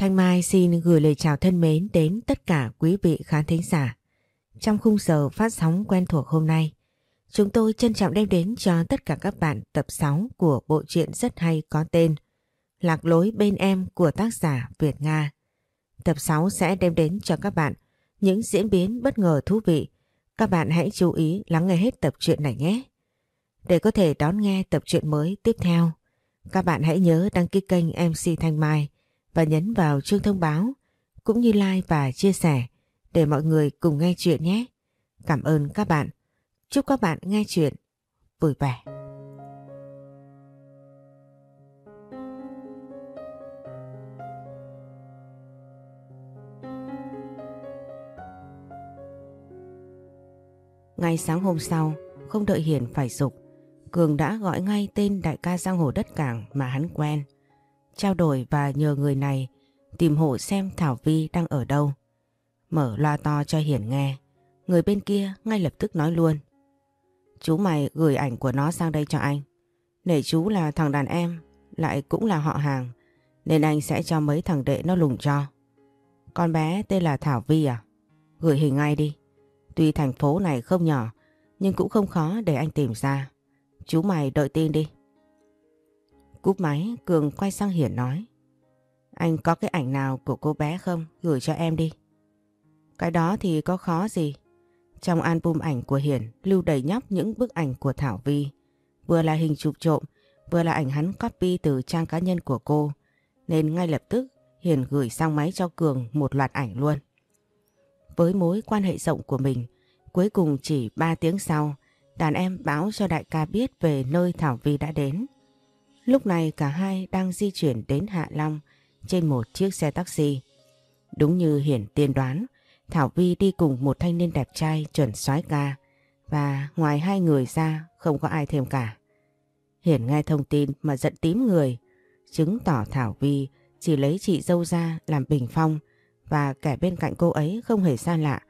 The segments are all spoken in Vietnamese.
Thanh Mai xin gửi lời chào thân mến đến tất cả quý vị khán thính giả. Trong khung giờ phát sóng quen thuộc hôm nay, chúng tôi trân trọng đem đến cho tất cả các bạn tập 6 của bộ truyện rất hay có tên Lạc lối bên em của tác giả Việt Nga. Tập 6 sẽ đem đến cho các bạn những diễn biến bất ngờ thú vị. Các bạn hãy chú ý lắng nghe hết tập truyện này nhé. Để có thể đón nghe tập truyện mới tiếp theo, các bạn hãy nhớ đăng ký kênh MC Thanh Mai và nhấn vào chuông thông báo cũng như like và chia sẻ để mọi người cùng nghe chuyện nhé. Cảm ơn các bạn. Chúc các bạn nghe chuyện vui vẻ. Ngay sáng hôm sau, không đợi Hiền phải dục, Cường đã gọi ngay tên đại ca giang hồ đất cảng mà hắn quen. Trao đổi và nhờ người này tìm hộ xem Thảo Vi đang ở đâu. Mở loa to cho Hiển nghe. Người bên kia ngay lập tức nói luôn. Chú mày gửi ảnh của nó sang đây cho anh. Nể chú là thằng đàn em, lại cũng là họ hàng, nên anh sẽ cho mấy thằng đệ nó lùng cho. Con bé tên là Thảo Vi à? Gửi hình ngay đi. Tuy thành phố này không nhỏ, nhưng cũng không khó để anh tìm ra. Chú mày đợi tin đi. Cúp máy, Cường quay sang Hiển nói. Anh có cái ảnh nào của cô bé không? Gửi cho em đi. Cái đó thì có khó gì. Trong album ảnh của Hiển lưu đầy nhóc những bức ảnh của Thảo Vi. Vừa là hình chụp trộm, vừa là ảnh hắn copy từ trang cá nhân của cô. Nên ngay lập tức Hiển gửi sang máy cho Cường một loạt ảnh luôn. Với mối quan hệ rộng của mình, cuối cùng chỉ 3 tiếng sau, đàn em báo cho đại ca biết về nơi Thảo Vi đã đến. Lúc này cả hai đang di chuyển đến Hạ Long trên một chiếc xe taxi. Đúng như Hiển tiên đoán, Thảo Vi đi cùng một thanh niên đẹp trai chuẩn soái ca và ngoài hai người ra không có ai thêm cả. Hiển nghe thông tin mà giận tím người, chứng tỏ Thảo Vi chỉ lấy chị dâu ra làm bình phong và kẻ bên cạnh cô ấy không hề xa lạ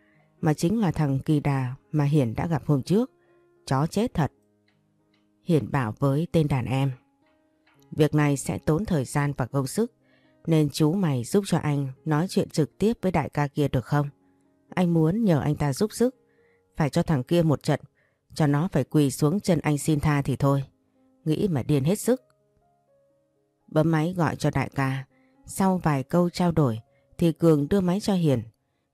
mà chính là thằng Kỳ Đà mà Hiển đã gặp hôm trước. Chó chết thật. Hiển bảo với tên đàn em. Việc này sẽ tốn thời gian và công sức nên chú mày giúp cho anh nói chuyện trực tiếp với đại ca kia được không? Anh muốn nhờ anh ta giúp sức. Phải cho thằng kia một trận cho nó phải quỳ xuống chân anh xin tha thì thôi. Nghĩ mà điên hết sức. Bấm máy gọi cho đại ca. Sau vài câu trao đổi thì Cường đưa máy cho Hiền.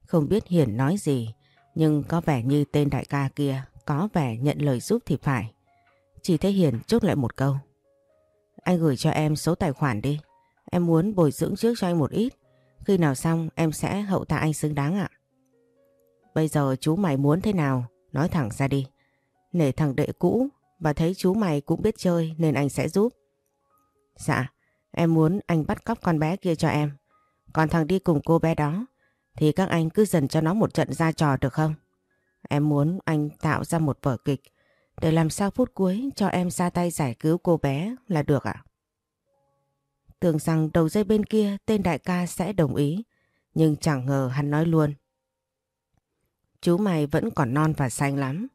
Không biết Hiền nói gì, nhưng có vẻ như tên đại ca kia có vẻ nhận lời giúp thì phải. Chỉ thấy Hiền chốt lại một câu. Anh gửi cho em số tài khoản đi. Em muốn bồi dưỡng trước cho anh một ít. Khi nào xong em sẽ hậu tạ anh xứng đáng ạ. Bây giờ chú mày muốn thế nào? Nói thẳng ra đi. Nể thằng đệ cũ và thấy chú mày cũng biết chơi nên anh sẽ giúp. Dạ, em muốn anh bắt cóc con bé kia cho em. Còn thằng đi cùng cô bé đó thì các anh cứ dần cho nó một trận ra trò được không? Em muốn anh tạo ra một vở kịch để làm sao phút cuối cho em ra tay giải cứu cô bé là được ạ? Tưởng rằng đầu dây bên kia tên đại ca sẽ đồng ý, nhưng chẳng ngờ hắn nói luôn. Chú mày vẫn còn non và xanh lắm.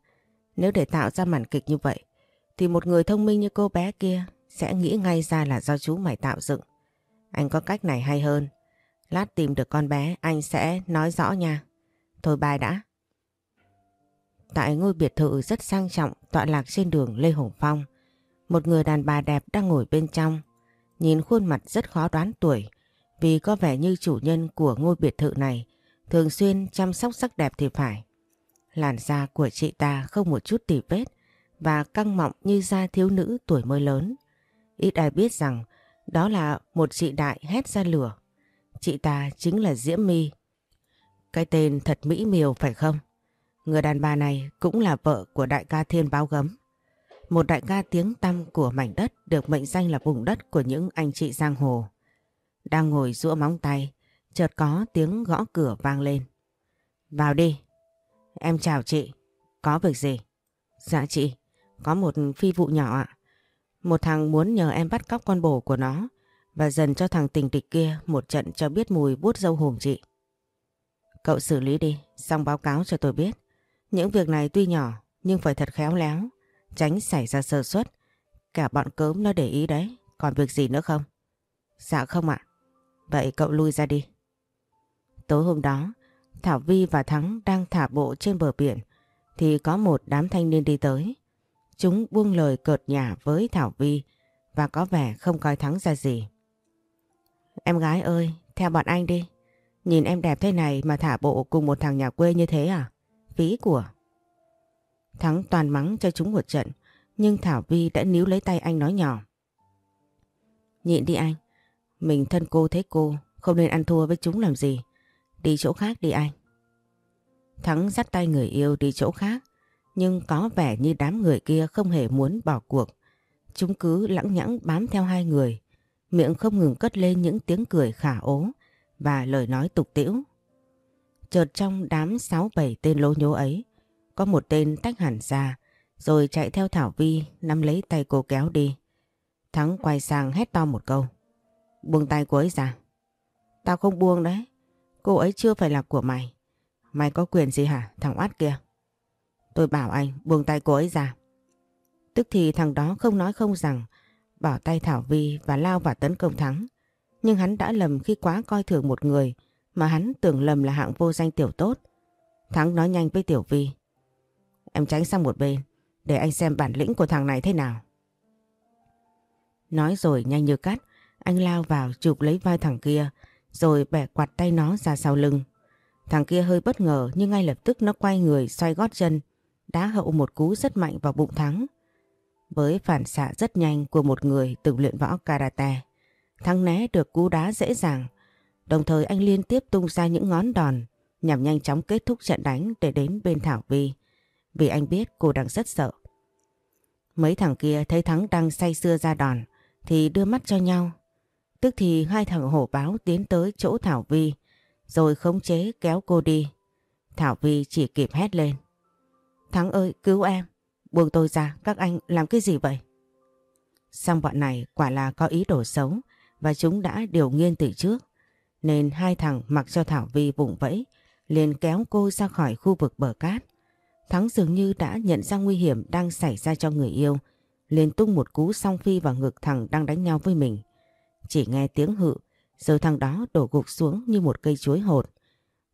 Nếu để tạo ra màn kịch như vậy, thì một người thông minh như cô bé kia sẽ nghĩ ngay ra là do chú mày tạo dựng. Anh có cách này hay hơn. Lát tìm được con bé anh sẽ nói rõ nha. Thôi bài đã. Tại ngôi biệt thự rất sang trọng tọa lạc trên đường Lê Hồng Phong, một người đàn bà đẹp đang ngồi bên trong. Nhìn khuôn mặt rất khó đoán tuổi vì có vẻ như chủ nhân của ngôi biệt thự này thường xuyên chăm sóc sắc đẹp thì phải. Làn da của chị ta không một chút tỉ vết và căng mọng như da thiếu nữ tuổi mới lớn. Ít ai biết rằng đó là một chị đại hét ra lửa. Chị ta chính là Diễm My. Cái tên thật mỹ miều phải không? Người đàn bà này cũng là vợ của đại ca Thiên Báo Gấm. Một đại ca tiếng tăm của mảnh đất được mệnh danh là vùng đất của những anh chị giang hồ. Đang ngồi rũa móng tay, chợt có tiếng gõ cửa vang lên. Vào đi. Em chào chị. Có việc gì? Dạ chị, có một phi vụ nhỏ ạ. Một thằng muốn nhờ em bắt cóc con bồ của nó và dần cho thằng tình địch kia một trận cho biết mùi bút dâu hồn chị. Cậu xử lý đi, xong báo cáo cho tôi biết. Những việc này tuy nhỏ nhưng phải thật khéo léo, tránh xảy ra sơ suất. Cả bọn cớm nó để ý đấy, còn việc gì nữa không? Dạ không ạ. Vậy cậu lui ra đi. Tối hôm đó, Thảo Vi và Thắng đang thả bộ trên bờ biển thì có một đám thanh niên đi tới. Chúng buông lời cợt nhả với Thảo Vi và có vẻ không coi Thắng ra gì. Em gái ơi, theo bọn anh đi. Nhìn em đẹp thế này mà thả bộ cùng một thằng nhà quê như thế à? Ví của. Thắng toàn mắng cho chúng một trận, nhưng Thảo Vi đã níu lấy tay anh nói nhỏ. Nhịn đi anh, mình thân cô thế cô, không nên ăn thua với chúng làm gì. Đi chỗ khác đi anh. Thắng dắt tay người yêu đi chỗ khác, nhưng có vẻ như đám người kia không hề muốn bỏ cuộc. Chúng cứ lẳng nhãng bám theo hai người, miệng không ngừng cất lên những tiếng cười khả ố và lời nói tục tiễu. Chợt trong đám sáu bảy tên lố nhố ấy, có một tên tách hẳn ra, rồi chạy theo Thảo Vi nắm lấy tay cô kéo đi. Thắng quay sang hét to một câu. Buông tay cô ấy ra. Tao không buông đấy. Cô ấy chưa phải là của mày. Mày có quyền gì hả thằng oát kia? Tôi bảo anh buông tay cô ấy ra. Tức thì thằng đó không nói không rằng bỏ tay Thảo Vi và lao vào tấn công Thắng. Nhưng hắn đã lầm khi quá coi thường một người mà hắn tưởng lầm là hạng vô danh tiểu tốt. Thắng nói nhanh với Tiểu Vi. Em tránh sang một bên để anh xem bản lĩnh của thằng này thế nào. Nói rồi nhanh như cắt, anh lao vào chụp lấy vai thằng kia rồi bẻ quạt tay nó ra sau lưng. Thằng kia hơi bất ngờ nhưng ngay lập tức nó quay người xoay gót chân, đá hậu một cú rất mạnh vào bụng Thắng. Với phản xạ rất nhanh của một người từng luyện võ karate, Thắng né được cú đá dễ dàng. Đồng thời anh liên tiếp tung ra những ngón đòn nhằm nhanh chóng kết thúc trận đánh để đến bên Thảo Vi. Vì anh biết cô đang rất sợ. Mấy thằng kia thấy Thắng đang say sưa ra đòn thì đưa mắt cho nhau. Tức thì hai thằng hổ báo tiến tới chỗ Thảo Vi rồi khống chế kéo cô đi. Thảo Vi chỉ kịp hét lên. Thắng ơi cứu em, buông tôi ra, các anh làm cái gì vậy? Xong bọn này quả là có ý đồ xấu và chúng đã điều nghiên từ trước. Nên hai thằng mặc cho Thảo Vi vùng vẫy liền kéo cô ra khỏi khu vực bờ cát. Thắng dường như đã nhận ra nguy hiểm đang xảy ra cho người yêu liền tung một cú song phi vào ngực thằng đang đánh nhau với mình. Chỉ nghe tiếng hự rồi thằng đó đổ gục xuống như một cây chuối hột.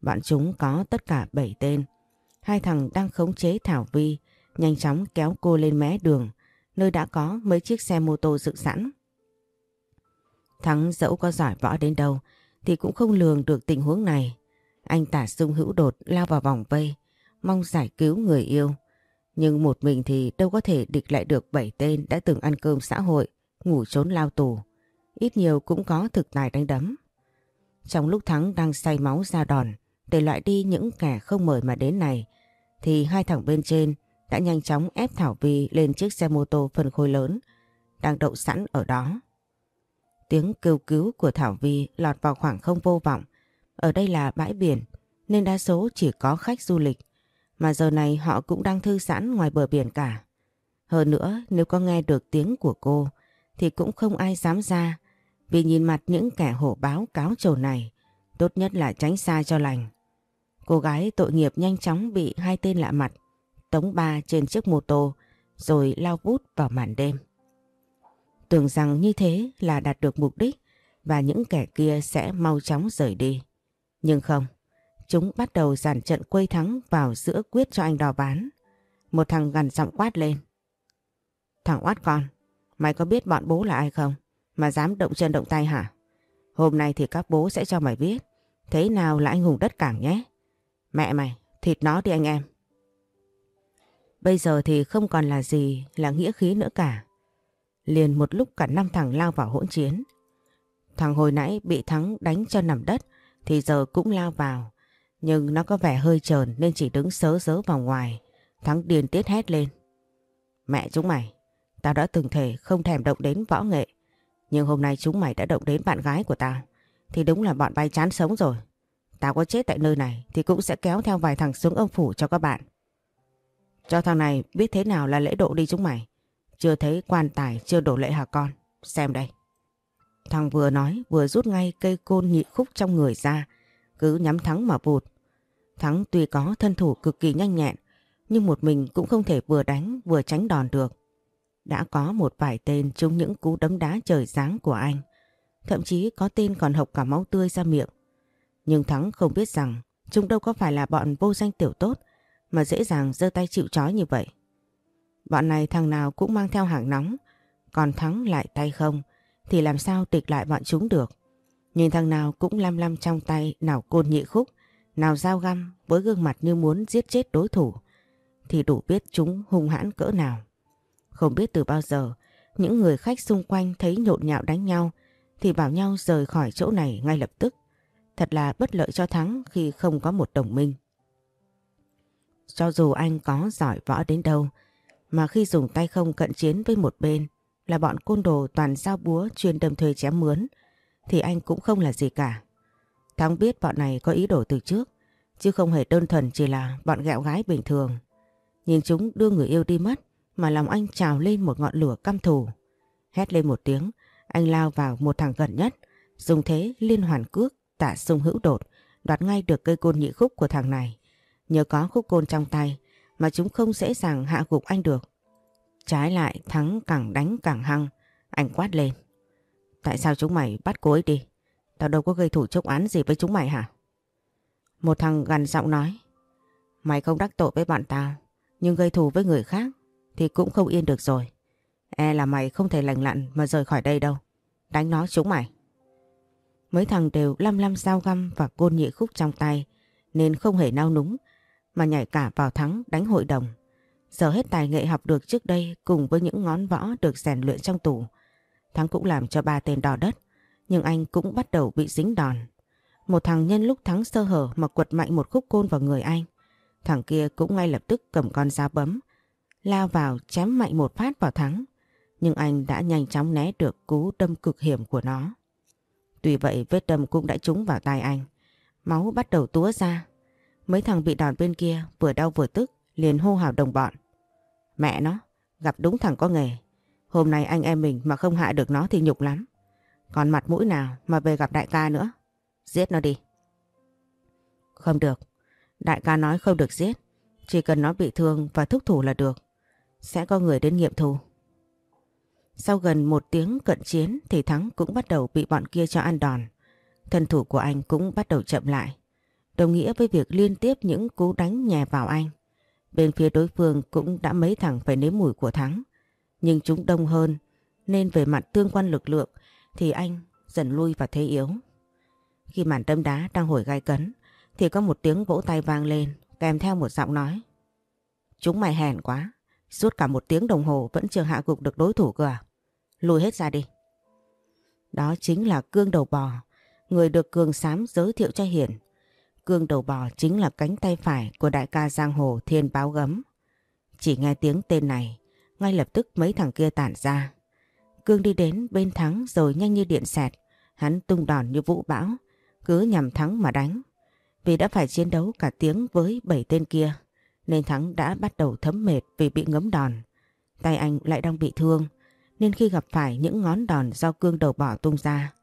Bọn chúng có tất cả 7 tên. Hai thằng đang khống chế Thảo Vi, nhanh chóng kéo cô lên mé đường, nơi đã có mấy chiếc xe mô tô dựng sẵn. Thắng dẫu có giỏi võ đến đâu thì cũng không lường được tình huống này. Anh tả sung hữu đột lao vào vòng vây, mong giải cứu người yêu. Nhưng một mình thì đâu có thể địch lại được bảy tên đã từng ăn cơm xã hội, ngủ trốn lao tù ít nhiều cũng có thực tài đánh đấm. Trong lúc Thắng đang say máu ra đòn để loại đi những kẻ không mời mà đến này, thì hai thằng bên trên đã nhanh chóng ép Thảo Vi lên chiếc xe mô tô phân khối lớn đang đậu sẵn ở đó. Tiếng kêu cứu của Thảo Vi lọt vào khoảng không vô vọng. Ở đây là bãi biển nên đa số chỉ có khách du lịch mà giờ này họ cũng đang thư giãn ngoài bờ biển cả. Hơn nữa nếu có nghe được tiếng của cô thì cũng không ai dám ra vì nhìn mặt những kẻ hổ báo cáo trầu này, tốt nhất là tránh xa cho lành. Cô gái tội nghiệp nhanh chóng bị hai tên lạ mặt tống ba trên chiếc mô tô rồi lao vút vào màn đêm. Tưởng rằng như thế là đạt được mục đích và những kẻ kia sẽ mau chóng rời đi. Nhưng không, chúng bắt đầu dàn trận quây thắng vào giữa quyết cho anh đò bán. Một thằng gần giọng quát lên. Thằng oát con, mày có biết bọn bố là ai không? mà dám động chân động tay hả? Hôm nay thì các bố sẽ cho mày biết thế nào là anh hùng đất cảng nhé. Mẹ mày, thịt nó đi anh em. Bây giờ thì không còn là gì là nghĩa khí nữa cả. Liền một lúc cả năm thằng lao vào hỗn chiến. Thằng hồi nãy bị Thắng đánh cho nằm đất thì giờ cũng lao vào. Nhưng nó có vẻ hơi trờn nên chỉ đứng sớ sớ vào ngoài. Thắng điên tiết hét lên. Mẹ chúng mày, tao đã từng thể không thèm động đến võ nghệ. Nhưng hôm nay chúng mày đã động đến bạn gái của tao Thì đúng là bọn bay chán sống rồi Tao có chết tại nơi này Thì cũng sẽ kéo theo vài thằng xuống âm phủ cho các bạn Cho thằng này biết thế nào là lễ độ đi chúng mày chưa thấy quan tài, chưa đổ lễ hả con Xem đây Thằng vừa nói, vừa rút ngay cây côn nhị khúc trong người ra, Cứ nhắm Thắng mà vụt Thắng tuy có thân thủ cực kỳ nhanh nhẹn, Nhưng một mình cũng không thể vừa đánh, vừa tránh đòn được đã có một vài tên trúng những cú đấm đá trời giáng của anh. thậm chí có tên còn hộc cả máu tươi ra miệng. Nhưng Thắng không biết rằng, chúng đâu có phải là bọn vô danh tiểu tốt mà dễ dàng giơ tay chịu trói như vậy. Bọn này thằng nào cũng mang theo hàng nóng, còn Thắng lại tay không thì làm sao địch lại bọn chúng được. Nhìn thằng nào cũng lăm lăm trong tay nào côn nhị khúc, nào dao găm với gương mặt như muốn giết chết đối thủ thì đủ biết chúng hung hãn cỡ nào. Không biết từ bao giờ những người khách xung quanh thấy nhộn nhạo đánh nhau thì bảo nhau rời khỏi chỗ này ngay lập tức. Thật là bất lợi cho Thắng khi không có một đồng minh. Cho dù anh có giỏi võ đến đâu mà khi dùng tay không cận chiến với một bên là bọn côn đồ toàn giao búa chuyên đâm thuê chém mướn thì anh cũng không là gì cả. Thắng biết bọn này có ý đồ từ trước chứ không hề đơn thuần chỉ là bọn gẹo gái bình thường. Nhìn chúng đưa người yêu đi mất mà lòng anh trào lên một ngọn lửa căm thù. Hét lên một tiếng, anh lao vào một thằng gần nhất, dùng thế liên hoàn cước tạ sung hữu đột, đoạt ngay được cây côn nhị khúc của thằng này. Nhờ có khúc côn trong tay mà chúng không dễ dàng hạ gục anh được. Trái lại thắng càng đánh càng hăng, anh quát lên. Tại sao chúng mày bắt cô ấy đi? Tao đâu có gây thủ chốc án gì với chúng mày hả? Một thằng gần giọng nói. Mày không đắc tội với bọn tao, nhưng gây thù với người khác thì cũng không yên được rồi. E là mày không thể lành lặn mà rời khỏi đây đâu. Đánh nó chúng mày. Mấy thằng đều lăm lăm dao găm và côn nhị khúc trong tay nên không hề nao núng mà nhảy cả vào thắng đánh hội đồng. Giờ hết tài nghệ học được trước đây cùng với những ngón võ được rèn luyện trong tủ. Thắng cũng làm cho ba tên đỏ đất, nhưng anh cũng bắt đầu bị dính đòn. Một thằng nhân lúc Thắng sơ hở mà quật mạnh một khúc côn vào người anh. Thằng kia cũng ngay lập tức cầm con dao bấm, lao vào chém mạnh một phát vào Thắng. Nhưng anh đã nhanh chóng né được cú đâm cực hiểm của nó. Tuy vậy vết đâm cũng đã trúng vào tay anh. Máu bắt đầu túa ra. Mấy thằng bị đòn bên kia vừa đau vừa tức liền hô hào đồng bọn. Mẹ nó, gặp đúng thằng có nghề. Hôm nay anh em mình mà không hạ được nó thì nhục lắm. Còn mặt mũi nào mà về gặp đại ca nữa. Giết nó đi. Không được. Đại ca nói không được giết. Chỉ cần nó bị thương và thúc thủ là được. Sẽ có người đến nghiệm thù. Sau gần một tiếng cận chiến thì Thắng cũng bắt đầu bị bọn kia cho ăn đòn. Thân thủ của anh cũng bắt đầu chậm lại. Đồng nghĩa với việc liên tiếp những cú đánh nhè vào anh. Bên phía đối phương cũng đã mấy thằng phải nếm mùi của Thắng. Nhưng chúng đông hơn nên về mặt tương quan lực lượng thì anh dần lui và thế yếu. Khi màn đâm đá đang hồi gai cấn thì có một tiếng vỗ tay vang lên kèm theo một giọng nói. Chúng mày hèn quá, suốt cả một tiếng đồng hồ vẫn chưa hạ gục được đối thủ cơ à? Lùi hết ra đi. Đó chính là cương đầu bò, người được cường sám giới thiệu cho Hiển. Cương đầu bò chính là cánh tay phải của đại ca giang hồ thiên báo gấm. Chỉ nghe tiếng tên này, ngay lập tức mấy thằng kia tản ra. Cương đi đến bên thắng rồi nhanh như điện xẹt, hắn tung đòn như vũ bão, cứ nhằm thắng mà đánh. Vì đã phải chiến đấu cả tiếng với bảy tên kia, nên Thắng đã bắt đầu thấm mệt vì bị ngấm đòn. Tay anh lại đang bị thương, nên khi gặp phải những ngón đòn do cương đầu bỏ tung ra,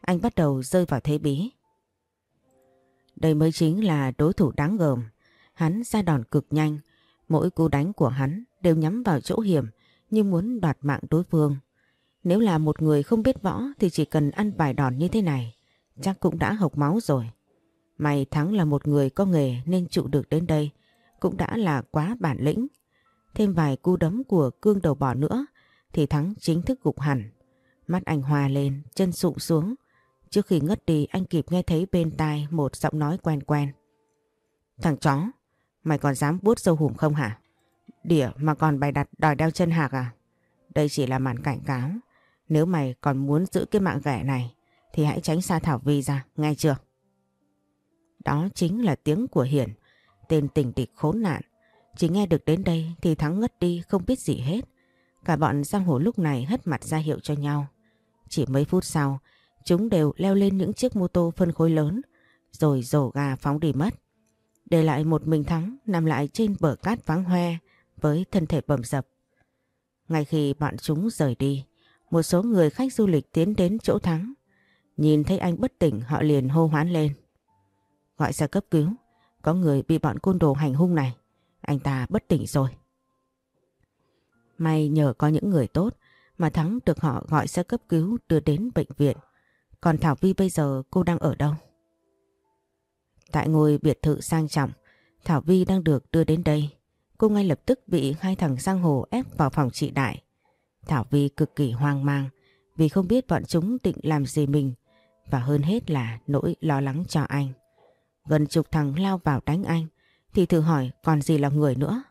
anh bắt đầu rơi vào thế bí. Đây mới chính là đối thủ đáng gờm. Hắn ra đòn cực nhanh, mỗi cú đánh của hắn đều nhắm vào chỗ hiểm như muốn đoạt mạng đối phương. Nếu là một người không biết võ thì chỉ cần ăn vài đòn như thế này, chắc cũng đã hộc máu rồi. May Thắng là một người có nghề nên trụ được đến đây, cũng đã là quá bản lĩnh. Thêm vài cú đấm của cương đầu bò nữa thì Thắng chính thức gục hẳn. Mắt anh hòa lên, chân sụm xuống. Trước khi ngất đi anh kịp nghe thấy bên tai một giọng nói quen quen. Thằng chó, mày còn dám bút sâu hùm không hả? Đỉa mà còn bày đặt đòi đeo chân hạc à? Đây chỉ là màn cảnh cáo. Nếu mày còn muốn giữ cái mạng ghẻ này thì hãy tránh xa Thảo Vi ra, nghe chưa? Đó chính là tiếng của Hiển, tên tình địch khốn nạn. Chỉ nghe được đến đây thì Thắng ngất đi không biết gì hết. Cả bọn giang hồ lúc này hất mặt ra hiệu cho nhau. Chỉ mấy phút sau, chúng đều leo lên những chiếc mô tô phân khối lớn, rồi rổ gà phóng đi mất. Để lại một mình Thắng nằm lại trên bờ cát vắng hoe với thân thể bầm dập. Ngay khi bọn chúng rời đi, một số người khách du lịch tiến đến chỗ Thắng. Nhìn thấy anh bất tỉnh họ liền hô hoán lên. Gọi xe cấp cứu, có người bị bọn côn đồ hành hung này. Anh ta bất tỉnh rồi. May nhờ có những người tốt mà Thắng được họ gọi xe cấp cứu đưa đến bệnh viện. Còn Thảo Vi bây giờ cô đang ở đâu? Tại ngôi biệt thự sang trọng, Thảo Vi đang được đưa đến đây. Cô ngay lập tức bị hai thằng giang hồ ép vào phòng trị đại. Thảo Vi cực kỳ hoang mang vì không biết bọn chúng định làm gì mình và hơn hết là nỗi lo lắng cho anh. Gần chục thằng lao vào đánh anh thì thử hỏi còn gì là người nữa.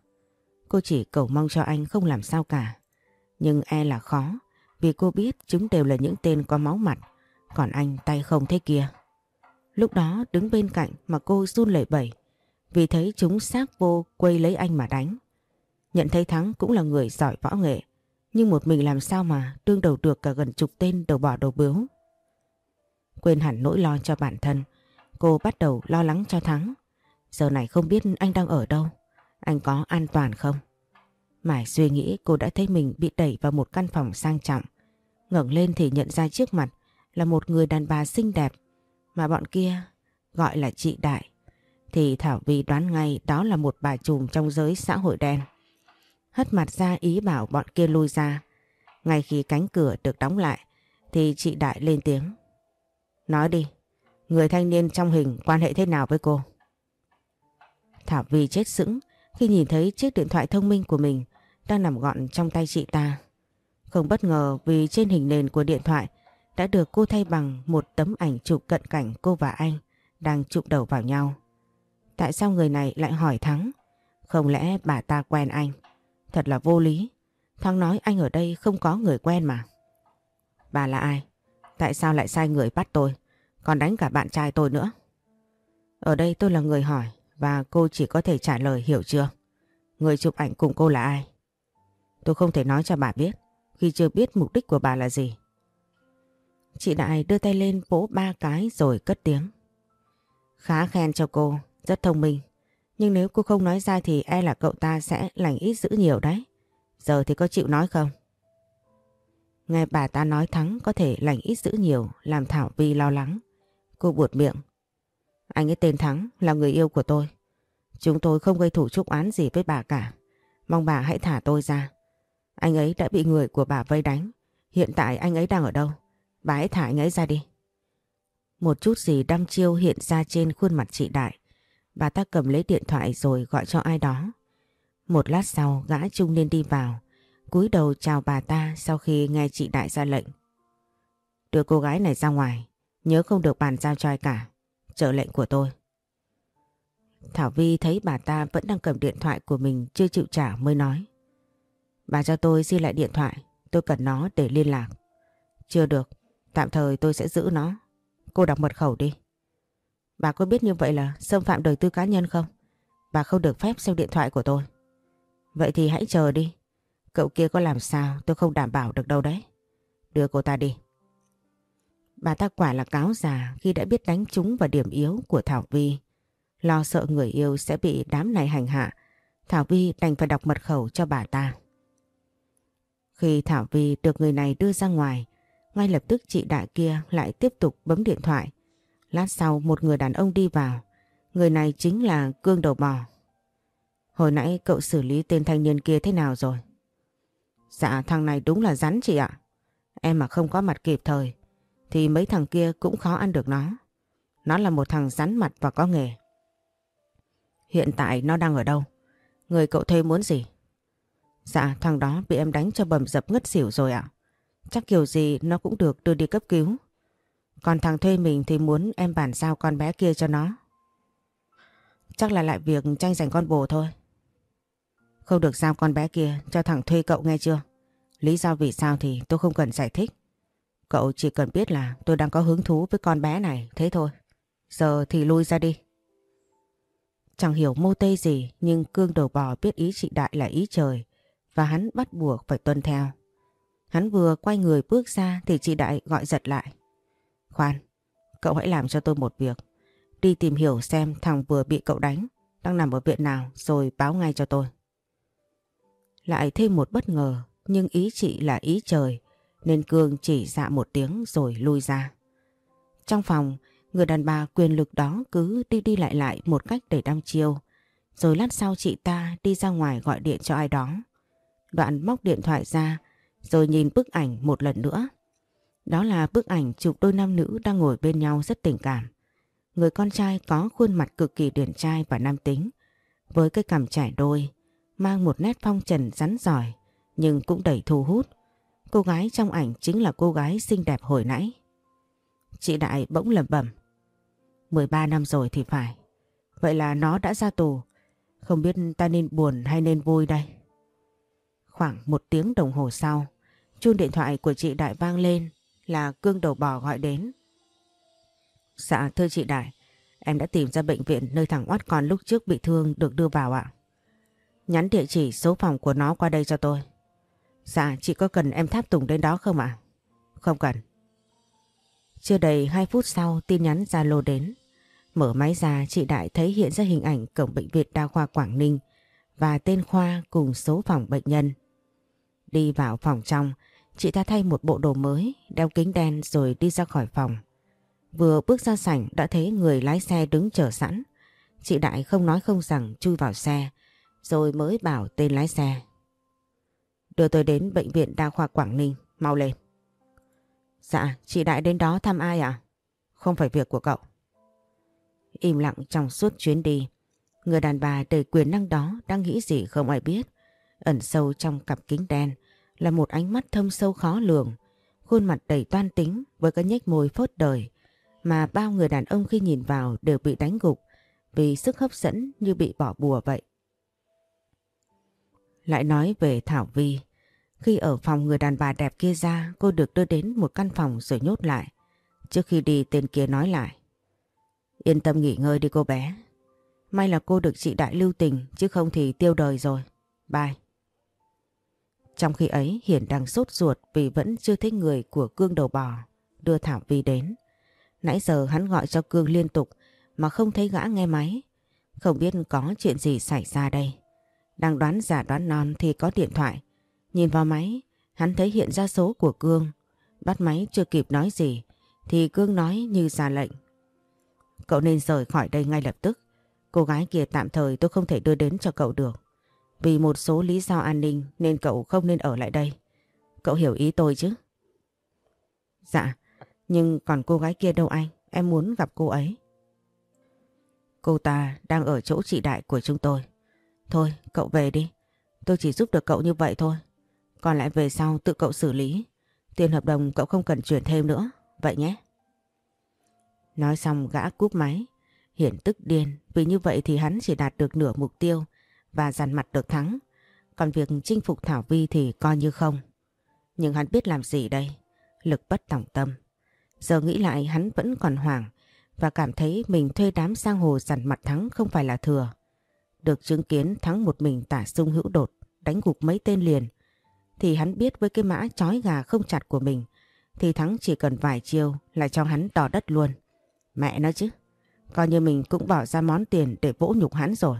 Cô chỉ cầu mong cho anh không làm sao cả. Nhưng e là khó vì cô biết chúng đều là những tên có máu mặt còn anh tay không thế kia. Lúc đó đứng bên cạnh mà cô run lẩy bẩy vì thấy chúng xác vô quây lấy anh mà đánh. Nhận thấy Thắng cũng là người giỏi võ nghệ nhưng một mình làm sao mà đương đầu được cả gần chục tên đầu bỏ đầu bướu. Quên hẳn nỗi lo cho bản thân, cô bắt đầu lo lắng cho Thắng. Giờ này không biết anh đang ở đâu, anh có an toàn không? Mãi suy nghĩ cô đã thấy mình bị đẩy vào một căn phòng sang trọng. ngẩng lên thì nhận ra trước mặt là một người đàn bà xinh đẹp mà bọn kia gọi là chị Đại. Thì Thảo Vi đoán ngay đó là một bà trùm trong giới xã hội đen. Hất mặt ra ý bảo bọn kia lui ra. Ngay khi cánh cửa được đóng lại thì chị Đại lên tiếng. Nói đi, người thanh niên trong hình quan hệ thế nào với cô? Thảo Vi chết sững khi nhìn thấy chiếc điện thoại thông minh của mình đang nằm gọn trong tay chị ta. Không bất ngờ vì trên hình nền của điện thoại đã được cô thay bằng một tấm ảnh chụp cận cảnh cô và anh đang chụp đầu vào nhau. Tại sao người này lại hỏi Thắng? Không lẽ bà ta quen anh? Thật là vô lý. Thắng nói anh ở đây không có người quen mà. Bà là ai? Tại sao lại sai người bắt tôi? Còn đánh cả bạn trai tôi nữa. Ở đây tôi là người hỏi và cô chỉ có thể trả lời hiểu chưa? Người chụp ảnh cùng cô là ai? Tôi không thể nói cho bà biết khi chưa biết mục đích của bà là gì. Chị Đại đưa tay lên vỗ ba cái rồi cất tiếng. Khá khen cho cô, rất thông minh. Nhưng nếu cô không nói ra thì e là cậu ta sẽ lành ít giữ nhiều đấy. Giờ thì có chịu nói không? Nghe bà ta nói Thắng có thể lành ít giữ nhiều làm Thảo Vi lo lắng. Cô buột miệng. Anh ấy tên Thắng là người yêu của tôi. Chúng tôi không gây thủ trúc án gì với bà cả. Mong bà hãy thả tôi ra. Anh ấy đã bị người của bà vây đánh. Hiện tại anh ấy đang ở đâu? Bà hãy thả anh ấy ra đi. Một chút gì đăm chiêu hiện ra trên khuôn mặt chị Đại. Bà ta cầm lấy điện thoại rồi gọi cho ai đó. Một lát sau gã trung niên đi vào cúi đầu chào bà ta sau khi nghe chị Đại ra lệnh. Đưa cô gái này ra ngoài, nhớ không được bàn giao cho ai cả, chờ lệnh của tôi. Thảo Vi thấy bà ta vẫn đang cầm điện thoại của mình chưa chịu trả mới nói. Bà cho tôi xin lại điện thoại, tôi cần nó để liên lạc. Chưa được, tạm thời tôi sẽ giữ nó. Cô đọc mật khẩu đi. Bà có biết như vậy là xâm phạm đời tư cá nhân không? Bà không được phép xem điện thoại của tôi. Vậy thì hãy chờ đi, Cậu kia có làm sao tôi không đảm bảo được đâu đấy. Đưa cô ta đi. Bà ta quả là cáo già khi đã biết đánh trúng vào điểm yếu của Thảo Vi. Lo sợ người yêu sẽ bị đám này hành hạ. Thảo Vi đành phải đọc mật khẩu cho bà ta. Khi Thảo Vi được người này đưa ra ngoài, ngay lập tức chị đại kia lại tiếp tục bấm điện thoại. Lát sau một người đàn ông đi vào. Người này chính là Cương Đầu Bò. Hồi nãy cậu xử lý tên thanh niên kia thế nào rồi? Dạ thằng này đúng là rắn chị ạ. Em mà không có mặt kịp thời, thì mấy thằng kia cũng khó ăn được nó. Nó là một thằng rắn mặt và có nghề. Hiện tại nó đang ở đâu? Người cậu thuê muốn gì? Dạ thằng đó bị em đánh cho bầm dập ngất xỉu rồi ạ. Chắc kiểu gì nó cũng được đưa đi cấp cứu. Còn thằng thuê mình thì muốn em bản giao con bé kia cho nó. Chắc là lại việc tranh giành con bồ thôi. Không được giao con bé kia cho thằng thuê cậu nghe chưa? Lý do vì sao thì tôi không cần giải thích. Cậu chỉ cần biết là tôi đang có hứng thú với con bé này, thế thôi. Giờ thì lui ra đi. Chẳng hiểu mô tê gì nhưng cương đầu bò biết ý chị Đại là ý trời và hắn bắt buộc phải tuân theo. Hắn vừa quay người bước ra thì chị Đại gọi giật lại. Khoan, cậu hãy làm cho tôi một việc. Đi tìm hiểu xem thằng vừa bị cậu đánh đang nằm ở viện nào rồi báo ngay cho tôi. Lại thêm một bất ngờ nhưng ý chị là ý trời nên Cương chỉ dạ một tiếng rồi lui ra. Trong phòng, người đàn bà quyền lực đó cứ đi đi lại lại một cách để đăm chiêu. Rồi lát sau chị ta đi ra ngoài gọi điện cho ai đó. Đoạn móc điện thoại ra rồi nhìn bức ảnh một lần nữa. Đó là bức ảnh chụp đôi nam nữ đang ngồi bên nhau rất tình cảm. Người con trai có khuôn mặt cực kỳ điển trai và nam tính, với cái cằm trải đôi, mang một nét phong trần rắn giỏi, nhưng cũng đầy thu hút. Cô gái trong ảnh chính là cô gái xinh đẹp hồi nãy. Chị Đại bỗng lẩm bẩm. 13 năm rồi thì phải. Vậy là nó đã ra tù. Không biết ta nên buồn hay nên vui đây. Khoảng một tiếng đồng hồ sau, chuông điện thoại của chị Đại vang lên là cương đầu bò gọi đến. Dạ thưa chị Đại, em đã tìm ra bệnh viện nơi thằng oát con lúc trước bị thương được đưa vào ạ. Nhắn địa chỉ số phòng của nó qua đây cho tôi. Dạ chị có cần em tháp tùng đến đó không ạ? Không cần. Chưa đầy 2 phút sau tin nhắn Zalo đến. Mở máy ra chị Đại thấy hiện ra hình ảnh cổng bệnh viện đa khoa Quảng Ninh và tên khoa cùng số phòng bệnh nhân. Đi vào phòng trong, chị ta thay một bộ đồ mới, đeo kính đen rồi đi ra khỏi phòng. Vừa bước ra sảnh đã thấy người lái xe đứng chờ sẵn. Chị Đại không nói không rằng chui vào xe, rồi mới bảo tên lái xe. Đưa tôi đến bệnh viện đa khoa Quảng Ninh, mau lên. Dạ, chị Đại đến đó thăm ai ạ? À? Không phải việc của cậu. Im lặng trong suốt chuyến đi. Người đàn bà đầy quyền năng đó đang nghĩ gì không ai biết. Ẩn sâu trong cặp kính đen là một ánh mắt thâm sâu khó lường. Khuôn mặt đầy toan tính với cái nhếch môi phớt đời. Mà bao người đàn ông khi nhìn vào đều bị đánh gục vì sức hấp dẫn như bị bỏ bùa vậy. Lại nói về Thảo Vi. Khi ở phòng người đàn bà đẹp kia ra, cô được đưa đến một căn phòng rồi nhốt lại. Trước khi đi tên kia nói lại. Yên tâm nghỉ ngơi đi cô bé. May là cô được chị Đại lưu tình chứ không thì tiêu đời rồi. Bye. Trong khi ấy Hiển đang sốt ruột vì vẫn chưa thấy người của Cương đầu bò đưa Thảo Vi đến. Nãy giờ hắn gọi cho Cương liên tục mà không thấy gã nghe máy. Không biết có chuyện gì xảy ra đây. Đang đoán giả đoán non thì có điện thoại. Nhìn vào máy, hắn thấy hiện ra số của Cương. Bắt máy chưa kịp nói gì thì Cương nói như ra lệnh. Cậu nên rời khỏi đây ngay lập tức. Cô gái kia tạm thời tôi không thể đưa đến cho cậu được. Vì một số lý do an ninh nên cậu không nên ở lại đây. Cậu hiểu ý tôi chứ? Dạ, nhưng còn cô gái kia đâu anh? Em muốn gặp cô ấy. Cô ta đang ở chỗ chị đại của chúng tôi. Thôi, cậu về đi. Tôi chỉ giúp được cậu như vậy thôi. Còn lại về sau tự cậu xử lý. Tiền hợp đồng cậu không cần chuyển thêm nữa. Vậy nhé. Nói xong gã cúp máy. Hiển tức điên vì như vậy thì hắn chỉ đạt được nửa mục tiêu và dàn mặt được thắng. Còn việc chinh phục Thảo Vi thì coi như không. Nhưng hắn biết làm gì đây? Lực bất tòng tâm. Giờ nghĩ lại hắn vẫn còn hoảng và cảm thấy mình thuê đám sang hồ dằn mặt thắng không phải là thừa. Được chứng kiến thắng một mình tả sung hữu đột, đánh gục mấy tên liền, thì hắn biết với cái mã chói gà không chặt của mình, thì thắng chỉ cần vài chiêu là cho hắn đỏ đất luôn. Mẹ nó chứ, coi như mình cũng bỏ ra món tiền để vỗ nhục hắn rồi.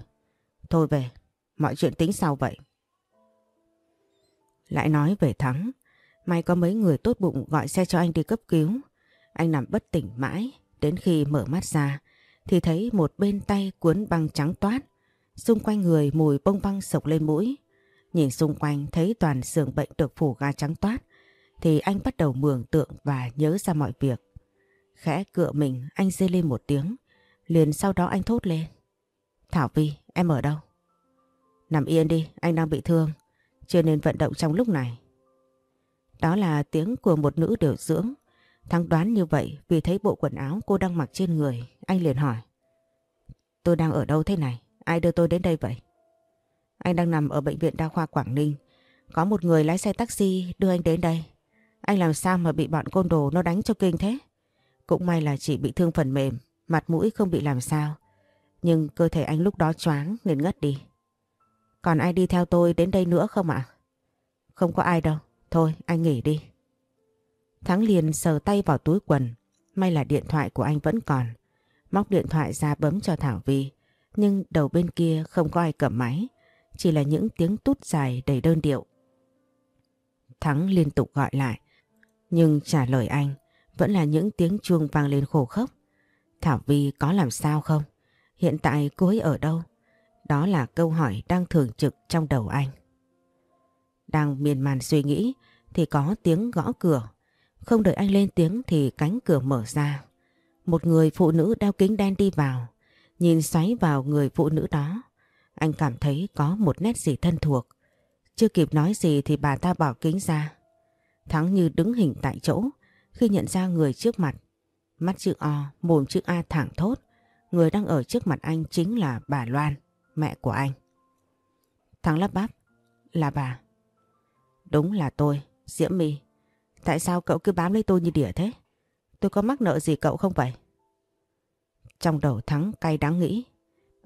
Thôi về, mọi chuyện tính sau vậy. Lại nói về Thắng, may có mấy người tốt bụng gọi xe cho anh đi cấp cứu. Anh nằm bất tỉnh mãi, đến khi mở mắt ra thì thấy một bên tay cuốn băng trắng toát. Xung quanh người mùi bông băng sộc lên mũi. Nhìn xung quanh thấy toàn giường bệnh được phủ ga trắng toát thì anh bắt đầu mường tượng và nhớ ra mọi việc. Khẽ cựa mình anh dê lên một tiếng. Liền sau đó anh thốt lên. Thảo Vi, em ở đâu? Nằm yên đi, anh đang bị thương. Chưa nên vận động trong lúc này. Đó là tiếng của một nữ điều dưỡng. Thắng đoán như vậy vì thấy bộ quần áo cô đang mặc trên người. Anh liền hỏi. Tôi đang ở đâu thế này? Ai đưa tôi đến đây vậy? Anh đang nằm ở bệnh viện đa khoa Quảng Ninh. Có một người lái xe taxi đưa anh đến đây. Anh làm sao mà bị bọn côn đồ nó đánh cho kinh thế? Cũng may là chỉ bị thương phần mềm, mặt mũi không bị làm sao. Nhưng cơ thể anh lúc đó choáng nên ngất đi. Còn ai đi theo tôi đến đây nữa không ạ? Không có ai đâu. Thôi, anh nghỉ đi. Thắng liền sờ tay vào túi quần. May là điện thoại của anh vẫn còn. Móc điện thoại ra bấm cho Thảo Vi. Nhưng đầu bên kia không có ai cầm máy. Chỉ là những tiếng tút dài đầy đơn điệu. Thắng liên tục gọi lại. Nhưng trả lời anh, vẫn là những tiếng chuông vang lên khổ khốc. Thảo Vi có làm sao không? Hiện tại cô ấy ở đâu? Đó là câu hỏi đang thường trực trong đầu anh. Đang miên man suy nghĩ thì có tiếng gõ cửa. Không đợi anh lên tiếng thì cánh cửa mở ra. Một người phụ nữ đeo kính đen đi vào. Nhìn xoáy vào người phụ nữ đó. Anh cảm thấy có một nét gì thân thuộc. Chưa kịp nói gì thì bà ta bỏ kính ra. Thắng như đứng hình tại chỗ khi nhận ra người trước mặt. Mắt chữ O, mồm chữ A thẳng thốt. Người đang ở trước mặt anh chính là bà Loan, mẹ của anh. Thắng lắp bắp. Là bà. Đúng là tôi, Diễm My. Tại sao cậu cứ bám lấy tôi như đỉa thế? Tôi có mắc nợ gì cậu không vậy? Trong đầu Thắng cay đáng nghĩ.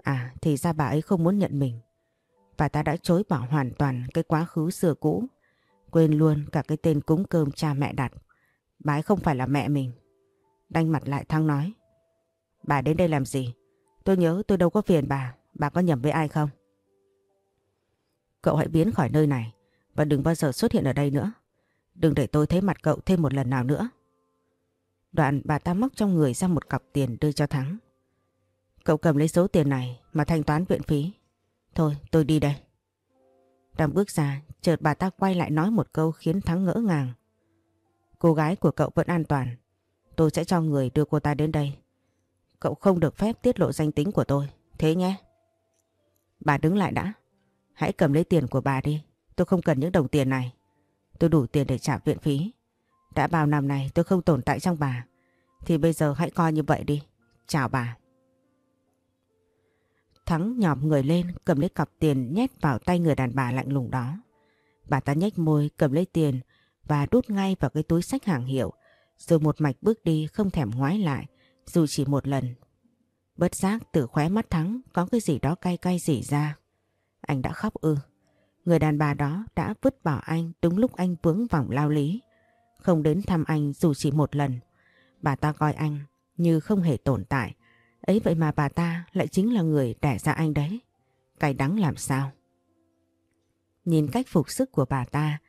À thì ra bà ấy không muốn nhận mình. Và ta đã chối bỏ hoàn toàn cái quá khứ xưa cũ. Quên luôn cả cái tên cúng cơm cha mẹ đặt. Bà ấy không phải là mẹ mình. Đanh mặt lại Thắng nói. Bà đến đây làm gì? Tôi nhớ tôi đâu có phiền bà. Bà có nhầm với ai không? Cậu hãy biến khỏi nơi này và đừng bao giờ xuất hiện ở đây nữa. Đừng để tôi thấy mặt cậu thêm một lần nào nữa. Đoạn bà ta móc trong người ra một cọc tiền đưa cho Thắng. Cậu cầm lấy số tiền này mà thanh toán viện phí. Thôi tôi đi đây. Đang bước ra, chợt bà ta quay lại nói một câu khiến Thắng ngỡ ngàng. Cô gái của cậu vẫn an toàn. Tôi sẽ cho người đưa cô ta đến đây. Cậu không được phép tiết lộ danh tính của tôi. Thế nhé. Bà đứng lại đã. Hãy cầm lấy tiền của bà đi. Tôi không cần những đồng tiền này. Tôi đủ tiền để trả viện phí. Đã bao năm này tôi không tồn tại trong bà. Thì bây giờ hãy coi như vậy đi. Chào bà. Thắng nhòm người lên, cầm lấy cặp tiền nhét vào tay người đàn bà lạnh lùng đó. Bà ta nhếch môi, cầm lấy tiền và đút ngay vào cái túi sách hàng hiệu rồi một mạch bước đi không thèm ngoái lại, dù chỉ một lần. Bất giác từ khóe mắt Thắng có cái gì đó cay cay dỉ ra. Anh đã khóc ư. Người đàn bà đó đã vứt bỏ anh đúng lúc anh vướng vòng lao lý. Không đến thăm anh dù chỉ một lần. Bà ta coi anh như không hề tồn tại. Ấy vậy mà bà ta lại chính là người đẻ ra anh đấy. Cay đắng làm sao? Nhìn cách phục sức của bà ta,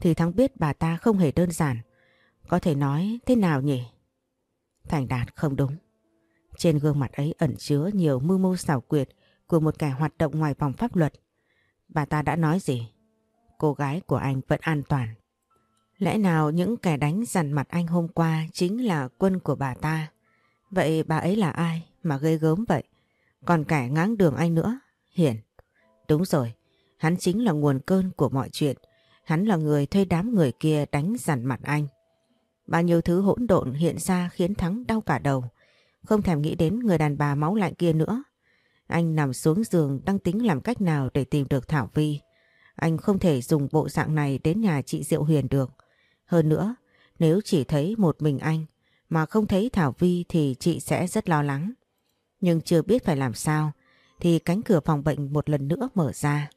thì Thắng biết bà ta không hề đơn giản. Có thể nói thế nào nhỉ? Thành đạt không đúng. Trên gương mặt ấy ẩn chứa nhiều mưu mô xảo quyệt của một kẻ hoạt động ngoài vòng pháp luật. Bà ta đã nói gì? Cô gái của anh vẫn an toàn. Lẽ nào những kẻ đánh dằn mặt anh hôm qua chính là quân của bà ta? Vậy bà ấy là ai mà ghê gớm vậy? Còn kẻ ngáng đường anh nữa? Hiển. Đúng rồi, hắn chính là nguồn cơn của mọi chuyện. Hắn là người thuê đám người kia đánh dằn mặt anh. Bao nhiêu thứ hỗn độn hiện ra khiến Thắng đau cả đầu. Không thèm nghĩ đến người đàn bà máu lạnh kia nữa. Anh nằm xuống giường đang tính làm cách nào để tìm được Thảo Vi. Anh không thể dùng bộ dạng này đến nhà chị Diệu Huyền được. Hơn nữa, nếu chỉ thấy một mình anh mà không thấy Thảo Vi thì chị sẽ rất lo lắng. Nhưng chưa biết phải làm sao thì cánh cửa phòng bệnh một lần nữa mở ra.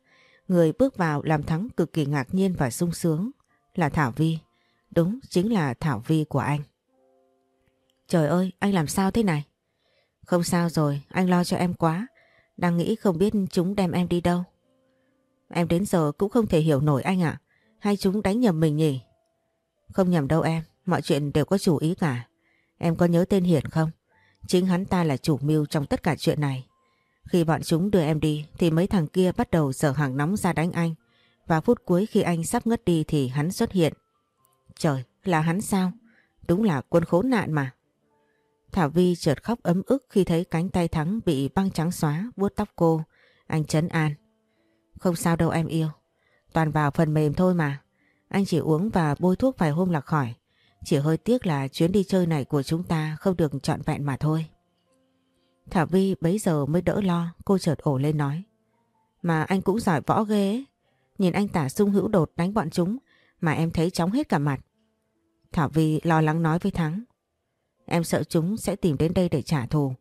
Người bước vào làm Thắng cực kỳ ngạc nhiên và sung sướng là Thảo Vi. Đúng, chính là Thảo Vi của anh. Trời ơi, anh làm sao thế này? Không sao rồi, anh lo cho em quá. Đang nghĩ không biết chúng đem em đi đâu. Em đến giờ cũng không thể hiểu nổi anh ạ. Hay chúng đánh nhầm mình nhỉ? Không nhầm đâu em, mọi chuyện đều có chủ ý cả. Em có nhớ tên Hiển không? Chính hắn ta là chủ mưu trong tất cả chuyện này. Khi bọn chúng đưa em đi thì mấy thằng kia bắt đầu dở hàng nóng ra đánh anh. Và phút cuối khi anh sắp ngất đi thì hắn xuất hiện. Trời, là hắn sao? Đúng là quân khốn nạn mà. Thảo Vi chợt khóc ấm ức khi thấy cánh tay Thắng bị băng trắng xóa vuốt tóc cô. Anh chấn an. Không sao đâu em yêu. Toàn vào phần mềm thôi mà. Anh chỉ uống và bôi thuốc vài hôm là khỏi. Chỉ hơi tiếc là chuyến đi chơi này của chúng ta không được trọn vẹn mà thôi. Thảo Vi bấy giờ mới đỡ lo, cô chợt ổ lên nói. Mà anh cũng giỏi võ ghê ấy. Nhìn anh tả sung hữu đột đánh bọn chúng mà em thấy chóng hết cả mặt. Thảo Vi lo lắng nói với Thắng. Em sợ chúng sẽ tìm đến đây để trả thù.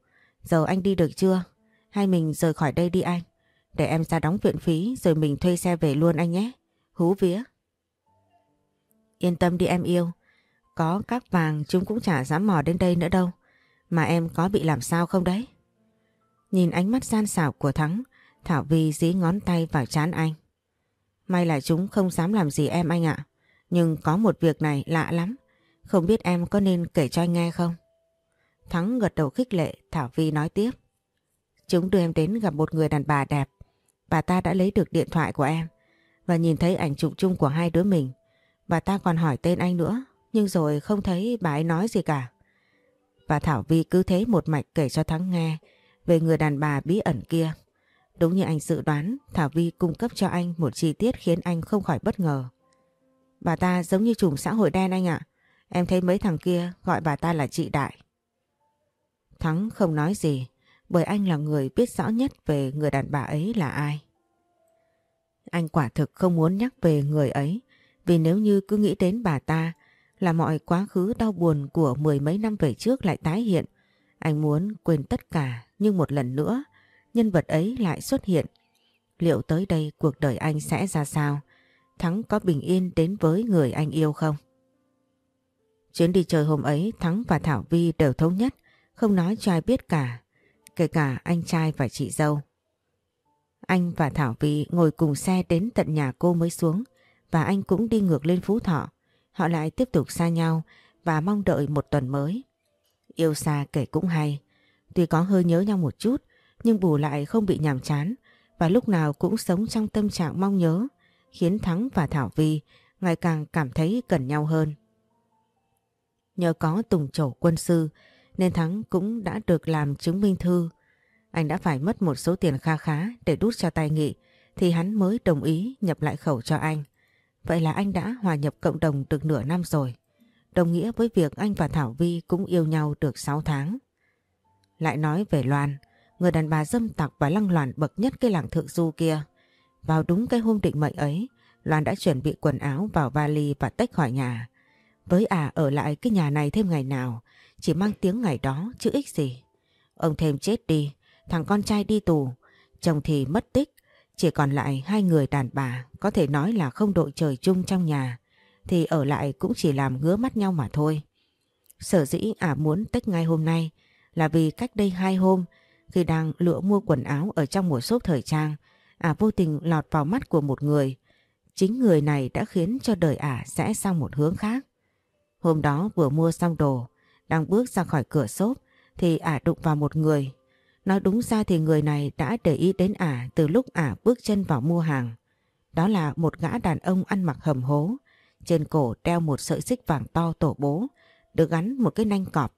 Giờ anh đi được chưa? Hay mình rời khỏi đây đi anh? Để em ra đóng viện phí rồi mình thuê xe về luôn anh nhé. Hú vía. Yên tâm đi em yêu. Có các vàng chúng cũng chả dám mò đến đây nữa đâu. Mà em có bị làm sao không đấy? Nhìn ánh mắt gian xảo của Thắng, Thảo Vi dí ngón tay vào chán anh. May là chúng không dám làm gì em anh ạ. Nhưng có một việc này lạ lắm. Không biết em có nên kể cho anh nghe không? Thắng gật đầu khích lệ, Thảo Vi nói tiếp. Chúng đưa em đến gặp một người đàn bà đẹp. Bà ta đã lấy được điện thoại của em và nhìn thấy ảnh chụp chung của hai đứa mình. Bà ta còn hỏi tên anh nữa nhưng rồi không thấy bà ấy nói gì cả. Và Thảo Vi cứ thế một mạch kể cho Thắng nghe về người đàn bà bí ẩn kia. Đúng như anh dự đoán, Thảo Vi cung cấp cho anh một chi tiết khiến anh không khỏi bất ngờ. Bà ta giống như chủng xã hội đen anh ạ. Em thấy mấy thằng kia gọi bà ta là chị Đại. Thắng không nói gì, bởi anh là người biết rõ nhất về người đàn bà ấy là ai. Anh quả thực không muốn nhắc về người ấy, vì nếu như cứ nghĩ đến bà ta là mọi quá khứ đau buồn của mười mấy năm về trước lại tái hiện. Anh muốn quên tất cả, nhưng một lần nữa, nhân vật ấy lại xuất hiện. Liệu tới đây cuộc đời anh sẽ ra sao? Thắng có bình yên đến với người anh yêu không? Chuyến đi chơi hôm ấy Thắng và Thảo Vi đều thống nhất không nói cho ai biết cả, kể cả anh trai và chị dâu. Anh và Thảo Vi ngồi cùng xe đến tận nhà cô mới xuống và anh cũng đi ngược lên Phú Thọ. Họ lại tiếp tục xa nhau và mong đợi một tuần mới. Yêu xa kể cũng hay, tuy có hơi nhớ nhau một chút nhưng bù lại không bị nhàm chán và lúc nào cũng sống trong tâm trạng mong nhớ khiến Thắng và Thảo Vi ngày càng cảm thấy cần nhau hơn. Nhờ có tùng trổ quân sư nên Thắng cũng đã được làm chứng minh thư. Anh đã phải mất một số tiền kha khá để đút cho tay nghị thì hắn mới đồng ý nhập lại khẩu cho anh. Vậy là anh đã hòa nhập cộng đồng được nửa năm rồi. Đồng nghĩa với việc anh và Thảo Vi cũng yêu nhau được 6 tháng. Lại nói về Loan, người đàn bà dâm tặc và lăng loàn bậc nhất cái làng thượng du kia. Vào đúng cái hôm định mệnh ấy, Loan đã chuẩn bị quần áo vào vali và tách khỏi nhà. Với à ở lại cái nhà này thêm ngày nào, chỉ mang tiếng ngày đó chứ ích gì. Ông thêm chết đi, thằng con trai đi tù, chồng thì mất tích, chỉ còn lại hai người đàn bà có thể nói là không đội trời chung trong nhà, thì ở lại cũng chỉ làm ngứa mắt nhau mà thôi. Sở dĩ ả muốn tách ngay hôm nay là vì cách đây hai hôm khi đang lựa mua quần áo ở trong một shop thời trang, ả vô tình lọt vào mắt của một người. Chính người này đã khiến cho đời ả sẽ sang một hướng khác. Hôm đó vừa mua xong đồ, đang bước ra khỏi cửa shop thì ả đụng vào một người. Nói đúng ra thì người này đã để ý đến ả từ lúc ả bước chân vào mua hàng. Đó là một gã đàn ông ăn mặc hầm hố, trên cổ đeo một sợi xích vàng to tổ bố, được gắn một cái nanh cọp,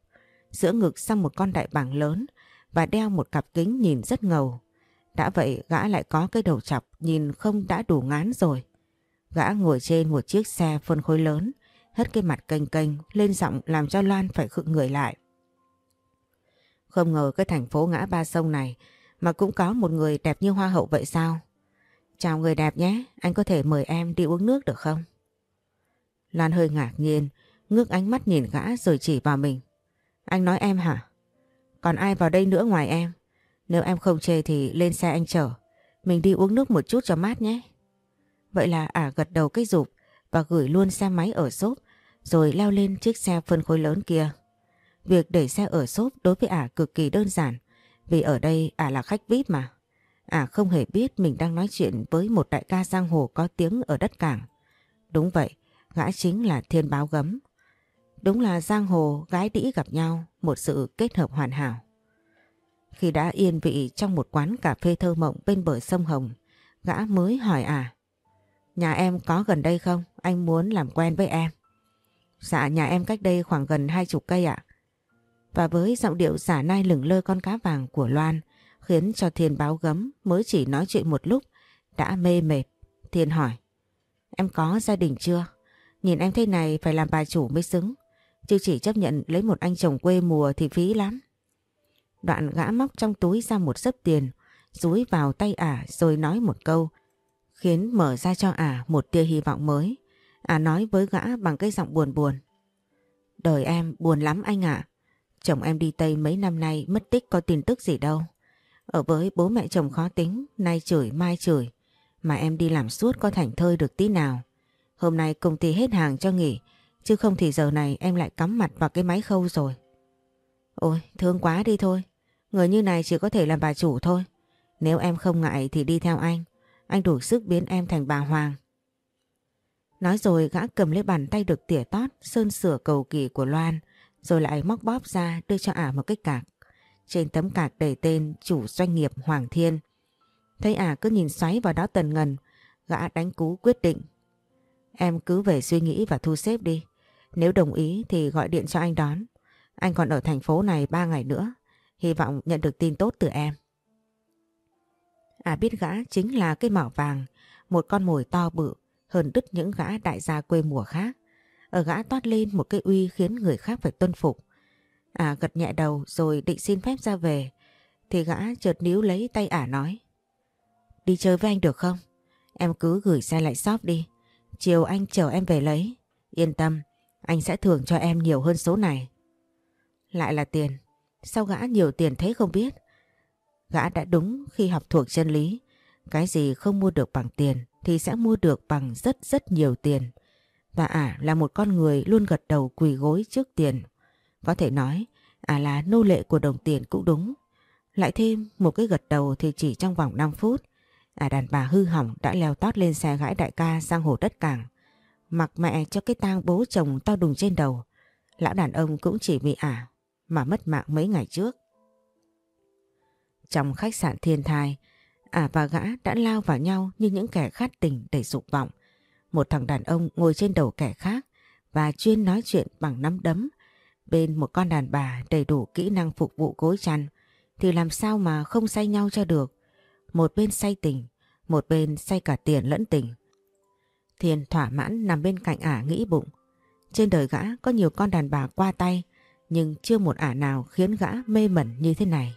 giữa ngực sang một con đại bàng lớn và đeo một cặp kính nhìn rất ngầu. Đã vậy gã lại có cái đầu chọc nhìn không đã đủ ngán rồi. Gã ngồi trên một chiếc xe phân khối lớn, hất cái mặt kênh kênh lên giọng làm cho Loan phải khựng người lại. Không ngờ cái thành phố ngã ba sông này mà cũng có một người đẹp như hoa hậu vậy sao? Chào người đẹp nhé, anh có thể mời em đi uống nước được không? Lan hơi ngạc nhiên, ngước ánh mắt nhìn gã rồi chỉ vào mình. Anh nói em hả? Còn ai vào đây nữa ngoài em? Nếu em không chê thì lên xe anh chở. Mình đi uống nước một chút cho mát nhé. Vậy là ả gật đầu cái rụp và gửi luôn xe máy ở xốp rồi leo lên chiếc xe phân khối lớn kia. Việc đẩy xe ở xốp đối với ả cực kỳ đơn giản vì ở đây ả là khách VIP mà. Ả không hề biết mình đang nói chuyện với một đại ca giang hồ có tiếng ở đất cảng. Đúng vậy, gã chính là thiên báo gấm. Đúng là giang hồ gái đĩ gặp nhau, một sự kết hợp hoàn hảo. Khi đã yên vị trong một quán cà phê thơ mộng bên bờ sông Hồng, gã mới hỏi ả. Nhà em có gần đây không? Anh muốn làm quen với em. Dạ nhà em cách đây khoảng gần hai chục cây ạ. Và với giọng điệu giả nai lửng lơ con cá vàng của Loan, khiến cho Thiên báo gấm mới chỉ nói chuyện một lúc, đã mê mệt. Thiên hỏi, Em có gia đình chưa? Nhìn em thế này phải làm bà chủ mới xứng. Chứ chỉ chấp nhận lấy một anh chồng quê mùa thì phí lắm. Đoạn gã móc trong túi ra một sấp tiền rúi vào tay ả rồi nói một câu, khiến mở ra cho ả một tia hy vọng mới à nói với gã bằng cái giọng buồn buồn. Đời em buồn lắm anh ạ. Chồng em đi Tây mấy năm nay mất tích có tin tức gì đâu. Ở với bố mẹ chồng khó tính, nay chửi mai chửi. Mà em đi làm suốt có thành thơi được tí nào. Hôm nay công ty hết hàng cho nghỉ, chứ không thì giờ này em lại cắm mặt vào cái máy khâu rồi. Ôi, thương quá đi thôi. Người như này chỉ có thể làm bà chủ thôi. Nếu em không ngại thì đi theo anh. Anh đủ sức biến em thành bà Hoàng. Nói rồi gã cầm lấy bàn tay được tỉa tót sơn sửa cầu kỳ của Loan rồi lại móc bóp ra đưa cho ả một cái cạc. Trên tấm cạc đầy tên chủ doanh nghiệp Hoàng Thiên. Thấy ả cứ nhìn xoáy vào đó tần ngần, gã đánh cú quyết định. Em cứ về suy nghĩ và thu xếp đi. Nếu đồng ý thì gọi điện cho anh đón. Anh còn ở thành phố này 3 ngày nữa. Hy vọng nhận được tin tốt từ em. À biết gã chính là cái mỏ vàng, một con mồi to bự hơn đứt những gã đại gia quê mùa khác. Ở gã toát lên một cái uy khiến người khác phải tuân phục. À gật nhẹ đầu rồi định xin phép ra về. Thì gã chợt níu lấy tay ả nói. Đi chơi với anh được không? Em cứ gửi xe lại shop đi. Chiều anh chở em về lấy. Yên tâm, anh sẽ thưởng cho em nhiều hơn số này. Lại là tiền. Sao gã nhiều tiền thế không biết? Gã đã đúng khi học thuộc chân lý. Cái gì không mua được bằng tiền thì sẽ mua được bằng rất rất nhiều tiền. Và ả là một con người luôn gật đầu quỳ gối trước tiền. Có thể nói ả là nô lệ của đồng tiền cũng đúng. Lại thêm một cái gật đầu thì chỉ trong vòng 5 phút. Ả đàn bà hư hỏng đã leo tót lên xe gãi đại ca sang hồ đất cảng. Mặc mẹ cho cái tang bố chồng to đùng trên đầu. Lão đàn ông cũng chỉ vì ả mà mất mạng mấy ngày trước. Trong khách sạn thiên thai, ả và gã đã lao vào nhau như những kẻ khát tình đầy dục vọng. Một thằng đàn ông ngồi trên đầu kẻ khác và chuyên nói chuyện bằng nắm đấm. Bên một con đàn bà đầy đủ kỹ năng phục vụ gối chăn thì làm sao mà không say nhau cho được. Một bên say tình, một bên say cả tiền lẫn tình. Thiên thỏa mãn nằm bên cạnh ả nghĩ bụng. Trên đời gã có nhiều con đàn bà qua tay nhưng chưa một ả nào khiến gã mê mẩn như thế này.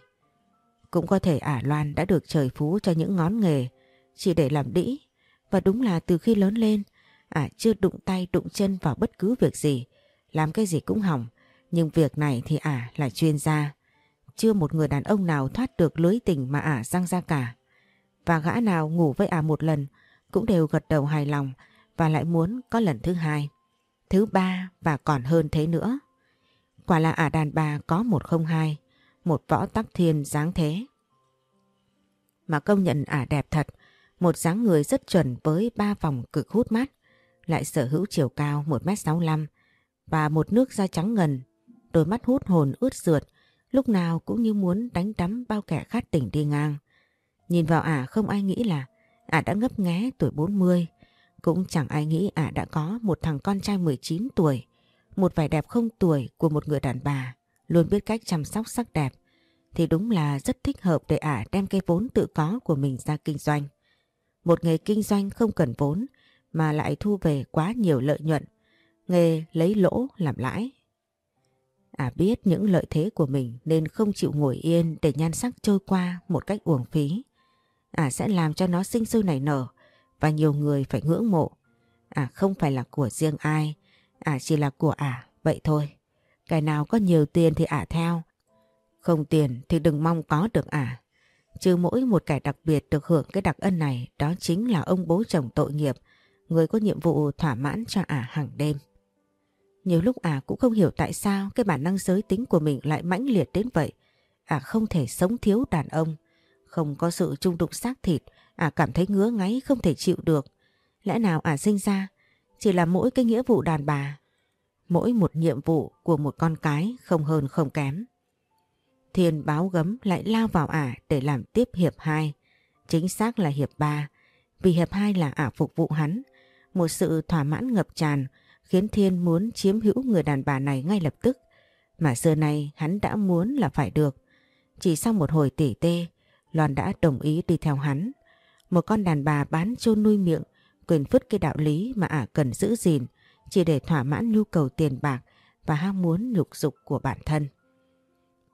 Cũng có thể ả Loan đã được trời phú cho những ngón nghề chỉ để làm đĩ và đúng là từ khi lớn lên ả chưa đụng tay đụng chân vào bất cứ việc gì làm cái gì cũng hỏng nhưng việc này thì ả là chuyên gia. Chưa một người đàn ông nào thoát được lưới tình mà ả răng ra cả. Và gã nào ngủ với ả một lần cũng đều gật đầu hài lòng và lại muốn có lần thứ hai, thứ ba và còn hơn thế nữa. Quả là ả đàn bà có một không hai, một võ tắc thiên dáng thế. Mà công nhận ả đẹp thật, một dáng người rất chuẩn với ba vòng cực hút mắt, lại sở hữu chiều cao 1m65 và một nước da trắng ngần, đôi mắt hút hồn ướt rượt, lúc nào cũng như muốn đánh đắm bao kẻ khát tỉnh đi ngang. Nhìn vào ả không ai nghĩ là ả đã ngấp nghé tuổi 40, cũng chẳng ai nghĩ ả đã có một thằng con trai 19 tuổi, một vẻ đẹp không tuổi của một người đàn bà, luôn biết cách chăm sóc sắc đẹp, thì đúng là rất thích hợp để ả đem cái vốn tự có của mình ra kinh doanh. Một nghề kinh doanh không cần vốn mà lại thu về quá nhiều lợi nhuận, nghề lấy lỗ làm lãi. Ả biết những lợi thế của mình nên không chịu ngồi yên để nhan sắc trôi qua một cách uổng phí. Ả sẽ làm cho nó sinh sôi nảy nở và nhiều người phải ngưỡng mộ. Ả không phải là của riêng ai, Ả chỉ là của ả, vậy thôi. Cái nào có nhiều tiền thì ả theo. Không tiền thì đừng mong có được ả. Chứ mỗi một kẻ đặc biệt được hưởng cái đặc ân này đó chính là ông bố chồng tội nghiệp, người có nhiệm vụ thỏa mãn cho ả hàng đêm. Nhiều lúc ả cũng không hiểu tại sao cái bản năng giới tính của mình lại mãnh liệt đến vậy. Ả không thể sống thiếu đàn ông, không có sự trung đụng xác thịt, ả cảm thấy ngứa ngáy không thể chịu được. Lẽ nào ả sinh ra chỉ là mỗi cái nghĩa vụ đàn bà, mỗi một nhiệm vụ của một con cái không hơn không kém. Thiên báo gấm lại lao vào ả để làm tiếp hiệp 2, chính xác là hiệp 3, vì hiệp 2 là ả phục vụ hắn. Một sự thỏa mãn ngập tràn khiến Thiên muốn chiếm hữu người đàn bà này ngay lập tức, mà xưa nay hắn đã muốn là phải được. Chỉ sau một hồi tỉ tê, Loan đã đồng ý đi theo hắn. Một con đàn bà bán chôn nuôi miệng quyền phứt cái đạo lý mà ả cần giữ gìn chỉ để thỏa mãn nhu cầu tiền bạc và ham muốn nhục dục của bản thân.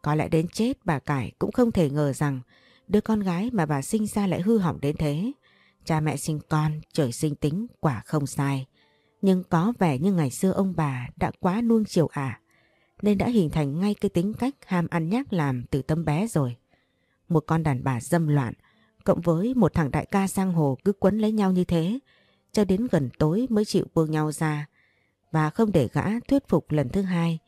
Có lẽ đến chết bà Cải cũng không thể ngờ rằng đứa con gái mà bà sinh ra lại hư hỏng đến thế. Cha mẹ sinh con, trời sinh tính, quả không sai. Nhưng có vẻ như ngày xưa ông bà đã quá nuông chiều ả, nên đã hình thành ngay cái tính cách ham ăn nhác làm từ tâm bé rồi. Một con đàn bà dâm loạn, cộng với một thằng đại ca sang hồ cứ quấn lấy nhau như thế, cho đến gần tối mới chịu buông nhau ra và không để gã thuyết phục lần thứ hai.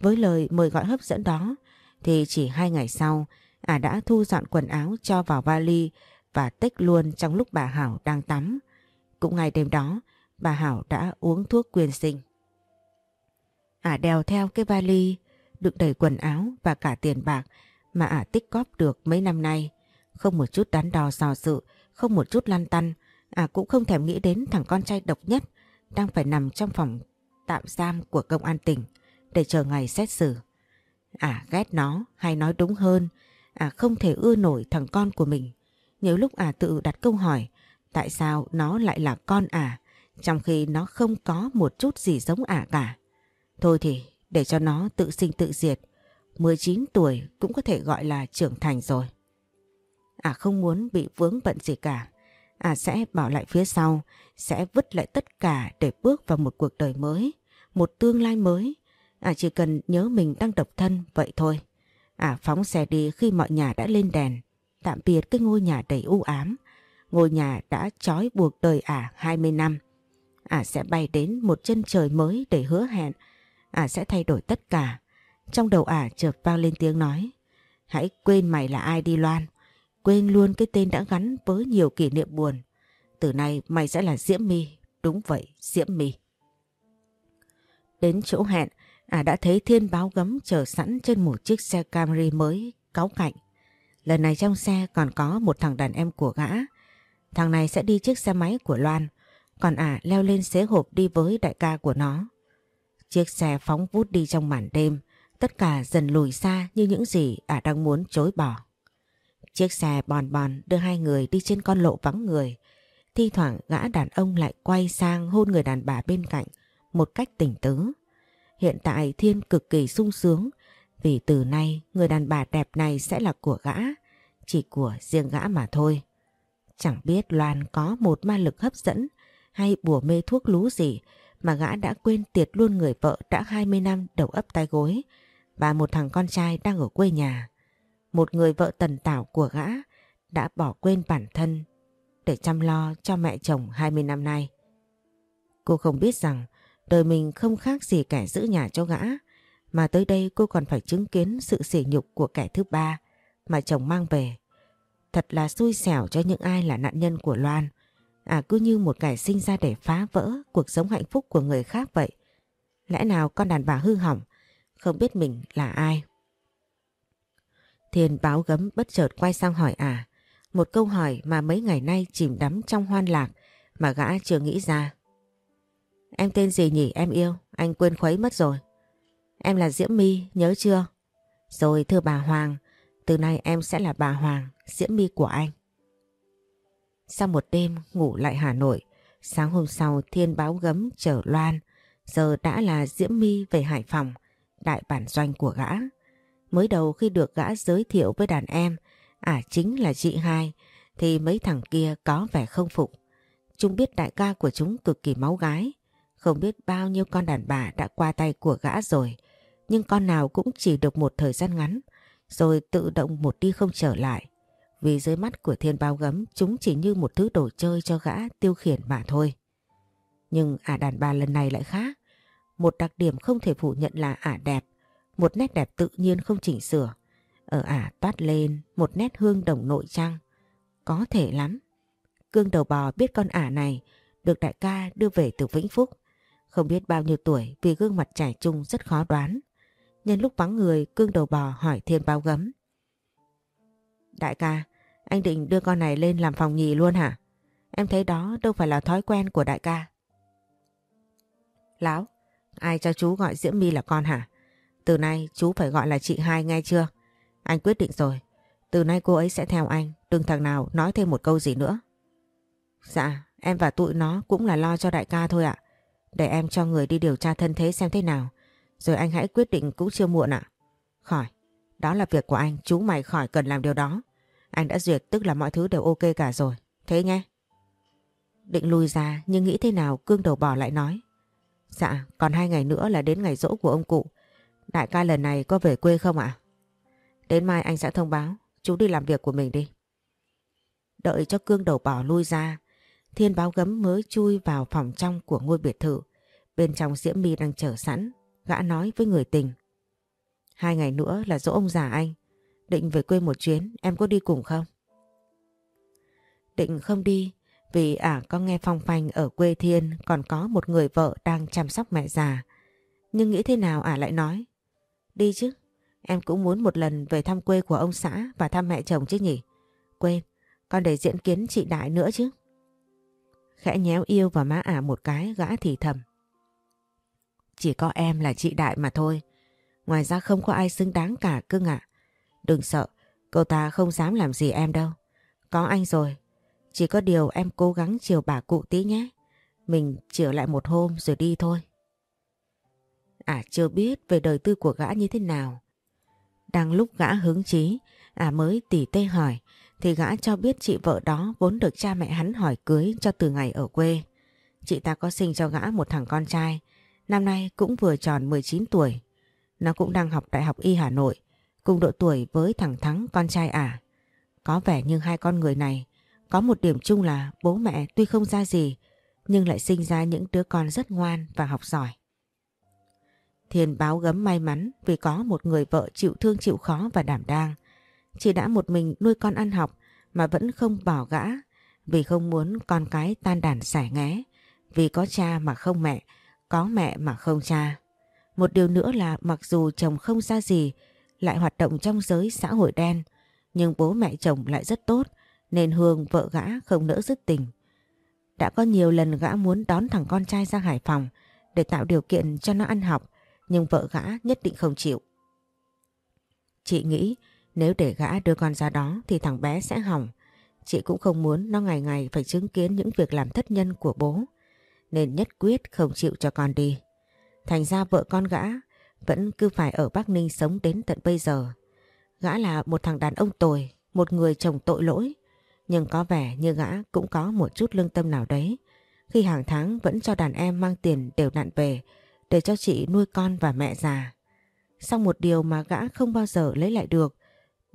Với lời mời gọi hấp dẫn đó thì chỉ hai ngày sau ả đã thu dọn quần áo cho vào vali và tích luôn trong lúc bà Hảo đang tắm. Cũng ngày đêm đó bà Hảo đã uống thuốc quyền sinh. Ả đèo theo cái vali đựng đầy quần áo và cả tiền bạc mà ả tích cóp được mấy năm nay. Không một chút đắn đo dò dự, không một chút lăn tăn, À cũng không thèm nghĩ đến thằng con trai độc nhất đang phải nằm trong phòng tạm giam của công an tỉnh để chờ ngày xét xử. À ghét nó hay nói đúng hơn, à không thể ưa nổi thằng con của mình. Nhiều lúc à tự đặt câu hỏi tại sao nó lại là con à trong khi nó không có một chút gì giống à cả. Thôi thì để cho nó tự sinh tự diệt, 19 tuổi cũng có thể gọi là trưởng thành rồi. À không muốn bị vướng bận gì cả à sẽ bỏ lại phía sau, sẽ vứt lại tất cả để bước vào một cuộc đời mới, một tương lai mới. à chỉ cần nhớ mình đang độc thân vậy thôi. à phóng xe đi khi mọi nhà đã lên đèn, tạm biệt cái ngôi nhà đầy u ám. Ngôi nhà đã trói buộc đời Ả 20 năm. Ả sẽ bay đến một chân trời mới để hứa hẹn. Ả sẽ thay đổi tất cả. Trong đầu Ả chợt vang lên tiếng nói. Hãy quên mày là ai đi Loan. Quên luôn cái tên đã gắn với nhiều kỷ niệm buồn. Từ nay mày sẽ là Diễm My. Đúng vậy, Diễm My. Đến chỗ hẹn, Ả đã thấy thiên báo gấm chờ sẵn trên một chiếc xe Camry mới cáu cạnh. Lần này trong xe còn có một thằng đàn em của gã. Thằng này sẽ đi chiếc xe máy của Loan. Còn ả leo lên xế hộp đi với đại ca của nó. Chiếc xe phóng vút đi trong màn đêm, tất cả dần lùi xa như những gì ả đang muốn chối bỏ. Chiếc xe bòn bòn đưa hai người đi trên con lộ vắng người. Thi thoảng gã đàn ông lại quay sang hôn người đàn bà bên cạnh một cách tỉnh tứ. Hiện tại Thiên cực kỳ sung sướng vì từ nay người đàn bà đẹp này sẽ là của gã, chỉ của riêng gã mà thôi. Chẳng biết Loan có một ma lực hấp dẫn hay bùa mê thuốc lú gì mà gã đã quên tiệt luôn người vợ đã 20 năm đầu ấp tay gối và một thằng con trai đang ở quê nhà. Một người vợ tần tảo của gã đã bỏ quên bản thân để chăm lo cho mẹ chồng 20 năm nay. Cô không biết rằng đời mình không khác gì kẻ giữ nhà cho gã mà tới đây cô còn phải chứng kiến sự sỉ nhục của kẻ thứ ba mà chồng mang về. Thật là xui xẻo cho những ai là nạn nhân của Loan À cứ như một kẻ sinh ra để phá vỡ cuộc sống hạnh phúc của người khác vậy. Lẽ nào con đàn bà hư hỏng, không biết mình là ai? Thiên báo gấm bất chợt quay sang hỏi à, một câu hỏi mà mấy ngày nay chìm đắm trong hoan lạc mà gã chưa nghĩ ra. Em tên gì nhỉ em yêu, anh quên khuấy mất rồi. Em là Diễm My, nhớ chưa? Rồi thưa bà Hoàng, từ nay em sẽ là bà Hoàng, Diễm My của anh. Sau một đêm ngủ lại Hà Nội, sáng hôm sau Thiên báo gấm chở Loan, giờ đã là Diễm My về Hải Phòng, đại bản doanh của gã. Mới đầu khi được gã giới thiệu với đàn em, à chính là chị hai, thì mấy thằng kia có vẻ không phục. Chúng biết đại ca của chúng cực kỳ máu gái, không biết bao nhiêu con đàn bà đã qua tay của gã rồi, nhưng con nào cũng chỉ được một thời gian ngắn, rồi tự động một đi không trở lại. Vì dưới mắt của thiên bao gấm chúng chỉ như một thứ đồ chơi cho gã tiêu khiển mà thôi. Nhưng ả đàn bà lần này lại khác. Một đặc điểm không thể phủ nhận là ả đẹp, một nét đẹp tự nhiên không chỉnh sửa. Ở ả toát lên một nét hương đồng nội trang. Có thể lắm. Cương đầu bò biết con ả này được đại ca đưa về từ Vĩnh Phúc. Không biết bao nhiêu tuổi vì gương mặt trẻ trung rất khó đoán. Nhân lúc vắng người, cương đầu bò hỏi thiên bao gấm. Đại ca, anh định đưa con này lên làm phòng nhì luôn hả? Em thấy đó đâu phải là thói quen của đại ca. Lão, ai cho chú gọi Diễm My là con hả? Từ nay chú phải gọi là chị hai nghe chưa? Anh quyết định rồi. Từ nay cô ấy sẽ theo anh, đừng thằng nào nói thêm một câu gì nữa. Dạ, em và tụi nó cũng là lo cho đại ca thôi ạ. Để em cho người đi điều tra thân thế xem thế nào. Rồi anh hãy quyết định cũng chưa muộn ạ. Khỏi, đó là việc của anh, chú mày khỏi cần làm điều đó. Anh đã duyệt tức là mọi thứ đều ok cả rồi. Thế nghe. Định lui ra nhưng nghĩ thế nào cương đầu bỏ lại nói. Dạ còn hai ngày nữa là đến ngày rỗ của ông cụ. Đại ca lần này có về quê không ạ? Đến mai anh sẽ thông báo. Chú đi làm việc của mình đi. Đợi cho cương đầu bỏ lui ra. Thiên báo gấm mới chui vào phòng trong của ngôi biệt thự. Bên trong Diễm My đang chờ sẵn. Gã nói với người tình. Hai ngày nữa là dỗ ông già anh. Định về quê một chuyến, em có đi cùng không? Định không đi, vì ả có nghe phong phanh ở quê Thiên còn có một người vợ đang chăm sóc mẹ già. Nhưng nghĩ thế nào ả lại nói? Đi chứ, em cũng muốn một lần về thăm quê của ông xã và thăm mẹ chồng chứ nhỉ? Quên, con để diễn kiến chị Đại nữa chứ. Khẽ nhéo yêu và má ả một cái gã thì thầm. chỉ có em là chị Đại mà thôi. Ngoài ra không có ai xứng đáng cả cưng ạ. Đừng sợ, cô ta không dám làm gì em đâu. Có anh rồi. Chỉ có điều em cố gắng chiều bà cụ tí nhé. Mình chiều lại một hôm rồi đi thôi. À chưa biết về đời tư của gã như thế nào. Đang lúc gã hứng chí, à mới tỉ tê hỏi, thì gã cho biết chị vợ đó vốn được cha mẹ hắn hỏi cưới cho từ ngày ở quê. Chị ta có sinh cho gã một thằng con trai, năm nay cũng vừa tròn 19 tuổi. Nó cũng đang học Đại học Y Hà Nội, cùng độ tuổi với thằng Thắng con trai ả. Có vẻ như hai con người này có một điểm chung là bố mẹ tuy không ra gì nhưng lại sinh ra những đứa con rất ngoan và học giỏi. Thiền báo gấm may mắn vì có một người vợ chịu thương chịu khó và đảm đang. Chị đã một mình nuôi con ăn học mà vẫn không bỏ gã vì không muốn con cái tan đàn xẻ nghé, vì có cha mà không mẹ, có mẹ mà không cha. Một điều nữa là mặc dù chồng không ra gì, lại hoạt động trong giới xã hội đen, nhưng bố mẹ chồng lại rất tốt, nên Hương vợ gã không nỡ dứt tình. Đã có nhiều lần gã muốn đón thằng con trai ra Hải Phòng để tạo điều kiện cho nó ăn học, nhưng vợ gã nhất định không chịu. Chị nghĩ nếu để gã đưa con ra đó thì thằng bé sẽ hỏng. Chị cũng không muốn nó ngày ngày phải chứng kiến những việc làm thất nhân của bố. Nên nhất quyết không chịu cho con đi. Thành ra vợ con gã vẫn cứ phải ở Bắc Ninh sống đến tận bây giờ. Gã là một thằng đàn ông tồi, một người chồng tội lỗi. Nhưng có vẻ như gã cũng có một chút lương tâm nào đấy. Khi hàng tháng vẫn cho đàn em mang tiền đều đặn về để cho chị nuôi con và mẹ già. Xong một điều mà gã không bao giờ lấy lại được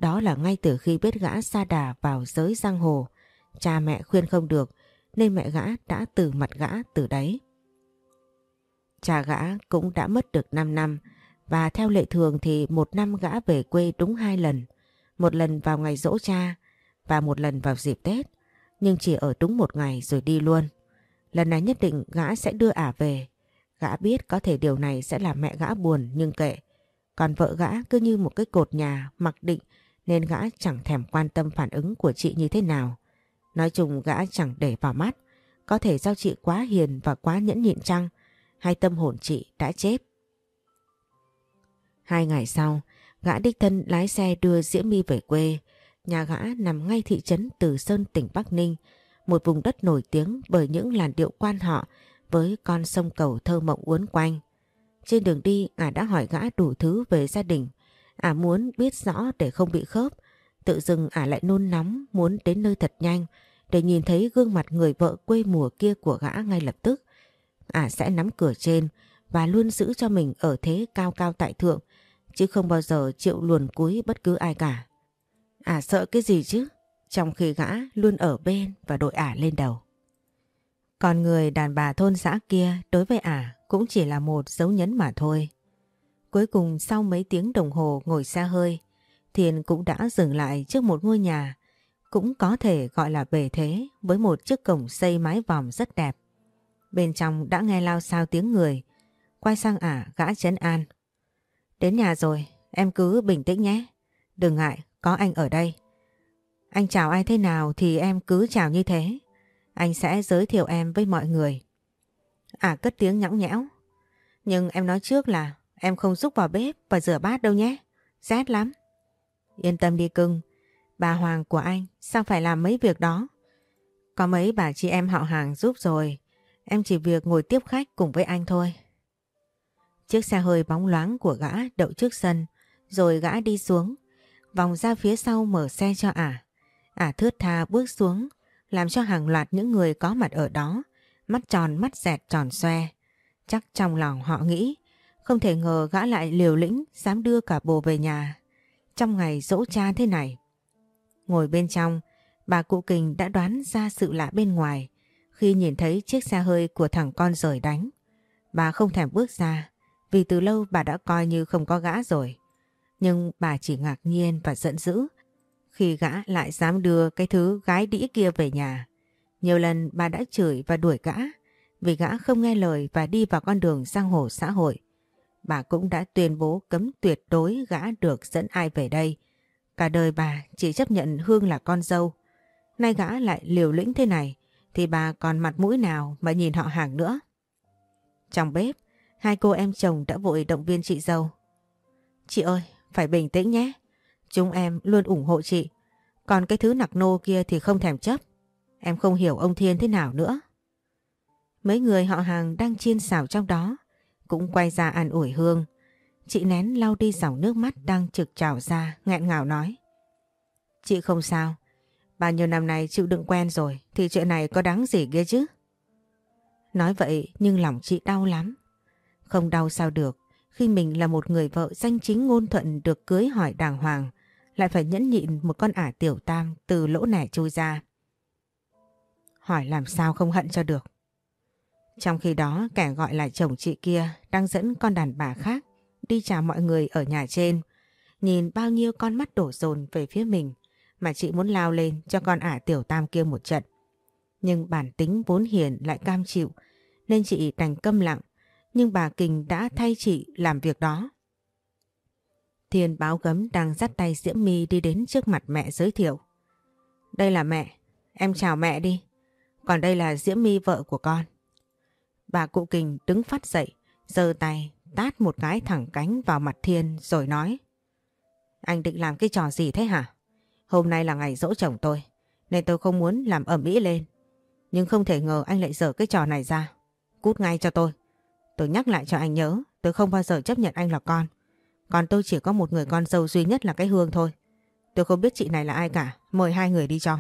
đó là ngay từ khi biết gã xa đà vào giới giang hồ, cha mẹ khuyên không được nên mẹ gã đã từ mặt gã từ đấy. Cha gã cũng đã mất được 5 năm và theo lệ thường thì một năm gã về quê đúng hai lần. Một lần vào ngày dỗ cha và một lần vào dịp Tết. Nhưng chỉ ở đúng một ngày rồi đi luôn. Lần này nhất định gã sẽ đưa ả về. Gã biết có thể điều này sẽ làm mẹ gã buồn nhưng kệ. Còn vợ gã cứ như một cái cột nhà mặc định nên gã chẳng thèm quan tâm phản ứng của chị như thế nào. Nói chung gã chẳng để vào mắt. Có thể do chị quá hiền và quá nhẫn nhịn chăng hay tâm hồn chị đã chết. Hai ngày sau, gã đích thân lái xe đưa Diễm My về quê. Nhà gã nằm ngay thị trấn Từ Sơn tỉnh Bắc Ninh, một vùng đất nổi tiếng bởi những làn điệu quan họ với con sông cầu thơ mộng uốn quanh. Trên đường đi, ả đã hỏi gã đủ thứ về gia đình. Ả muốn biết rõ để không bị khớp. Tự dưng ả lại nôn nóng muốn đến nơi thật nhanh để nhìn thấy gương mặt người vợ quê mùa kia của gã ngay lập tức ả à, sẽ nắm cửa trên và luôn giữ cho mình ở thế cao cao tại thượng, chứ không bao giờ chịu luồn cúi bất cứ ai cả. Ả à, sợ cái gì chứ, trong khi gã luôn ở bên và đội ả lên đầu. Còn người đàn bà thôn xã kia đối với ả cũng chỉ là một dấu nhấn mà thôi. Cuối cùng sau mấy tiếng đồng hồ ngồi xa hơi, Thiền cũng đã dừng lại trước một ngôi nhà, cũng có thể gọi là bề thế với một chiếc cổng xây mái vòm rất đẹp. Bên trong đã nghe lao sao tiếng người. Quay sang ả gã chấn an. Đến nhà rồi, em cứ bình tĩnh nhé. Đừng ngại, có anh ở đây. Anh chào ai thế nào thì em cứ chào như thế. Anh sẽ giới thiệu em với mọi người. Ả cất tiếng nhõng nhẽo. Nhưng em nói trước là em không giúp vào bếp và rửa bát đâu nhé. Rét lắm. Yên tâm đi cưng. Bà Hoàng của anh sao phải làm mấy việc đó? Có mấy bà chị em họ hàng giúp rồi. Em chỉ việc ngồi tiếp khách cùng với anh thôi. Chiếc xe hơi bóng loáng của gã đậu trước sân, rồi gã đi xuống, vòng ra phía sau mở xe cho ả. Ả thướt tha bước xuống, làm cho hàng loạt những người có mặt ở đó, mắt tròn mắt dẹt tròn xoe. Chắc trong lòng họ nghĩ, không thể ngờ gã lại liều lĩnh dám đưa cả bồ về nhà. Trong ngày dỗ cha thế này. Ngồi bên trong, bà cụ kình đã đoán ra sự lạ bên ngoài khi nhìn thấy chiếc xe hơi của thằng con rời đánh. Bà không thèm bước ra vì từ lâu bà đã coi như không có gã rồi. Nhưng bà chỉ ngạc nhiên và giận dữ khi gã lại dám đưa cái thứ gái đĩ kia về nhà. Nhiều lần bà đã chửi và đuổi gã vì gã không nghe lời và đi vào con đường giang hồ xã hội. Bà cũng đã tuyên bố cấm tuyệt đối gã được dẫn ai về đây. Cả đời bà chỉ chấp nhận Hương là con dâu. Nay gã lại liều lĩnh thế này thì bà còn mặt mũi nào mà nhìn họ hàng nữa. Trong bếp, Hai cô em chồng đã vội động viên chị dâu. Chị ơi, phải bình tĩnh nhé. Chúng em luôn ủng hộ chị. Còn cái thứ nặc nô kia thì không thèm chấp. Em không hiểu ông Thiên thế nào nữa. Mấy người họ hàng đang chiên xào trong đó cũng quay ra an ủi Hương. Chị nén lau đi dòng nước mắt đang trực trào ra, nghẹn ngào nói. Chị không sao. Bao nhiêu năm nay chịu đựng quen rồi thì chuyện này có đáng gì ghê chứ? Nói vậy nhưng lòng chị đau lắm. Không đau sao được khi mình là một người vợ danh chính ngôn thuận được cưới hỏi đàng hoàng lại phải nhẫn nhịn một con ả tiểu tam từ lỗ nẻ chui ra. Hỏi làm sao không hận cho được. Trong khi đó, kẻ gọi là chồng chị kia đang dẫn con đàn bà khác đi chào mọi người ở nhà trên. Nhìn bao nhiêu con mắt đổ dồn về phía mình mà chị muốn lao lên cho con ả tiểu tam kia một trận. Nhưng bản tính vốn hiền lại cam chịu, nên chị đành câm lặng nhưng bà Kình đã thay chị làm việc đó. Thiên báo gấm đang dắt tay Diễm My đi đến trước mặt mẹ giới thiệu. Đây là mẹ, em chào mẹ đi. Còn đây là Diễm My vợ của con. Bà cụ Kình đứng phát dậy, giơ tay, tát một cái thẳng cánh vào mặt Thiên rồi nói. Anh định làm cái trò gì thế hả? Hôm nay là ngày dỗ chồng tôi, nên tôi không muốn làm ẩm ĩ lên. Nhưng không thể ngờ anh lại dở cái trò này ra. Cút ngay cho tôi. Tôi nhắc lại cho anh nhớ, tôi không bao giờ chấp nhận anh là con. Còn tôi chỉ có một người con dâu duy nhất là cái Hương thôi. Tôi không biết chị này là ai cả, mời hai người đi cho.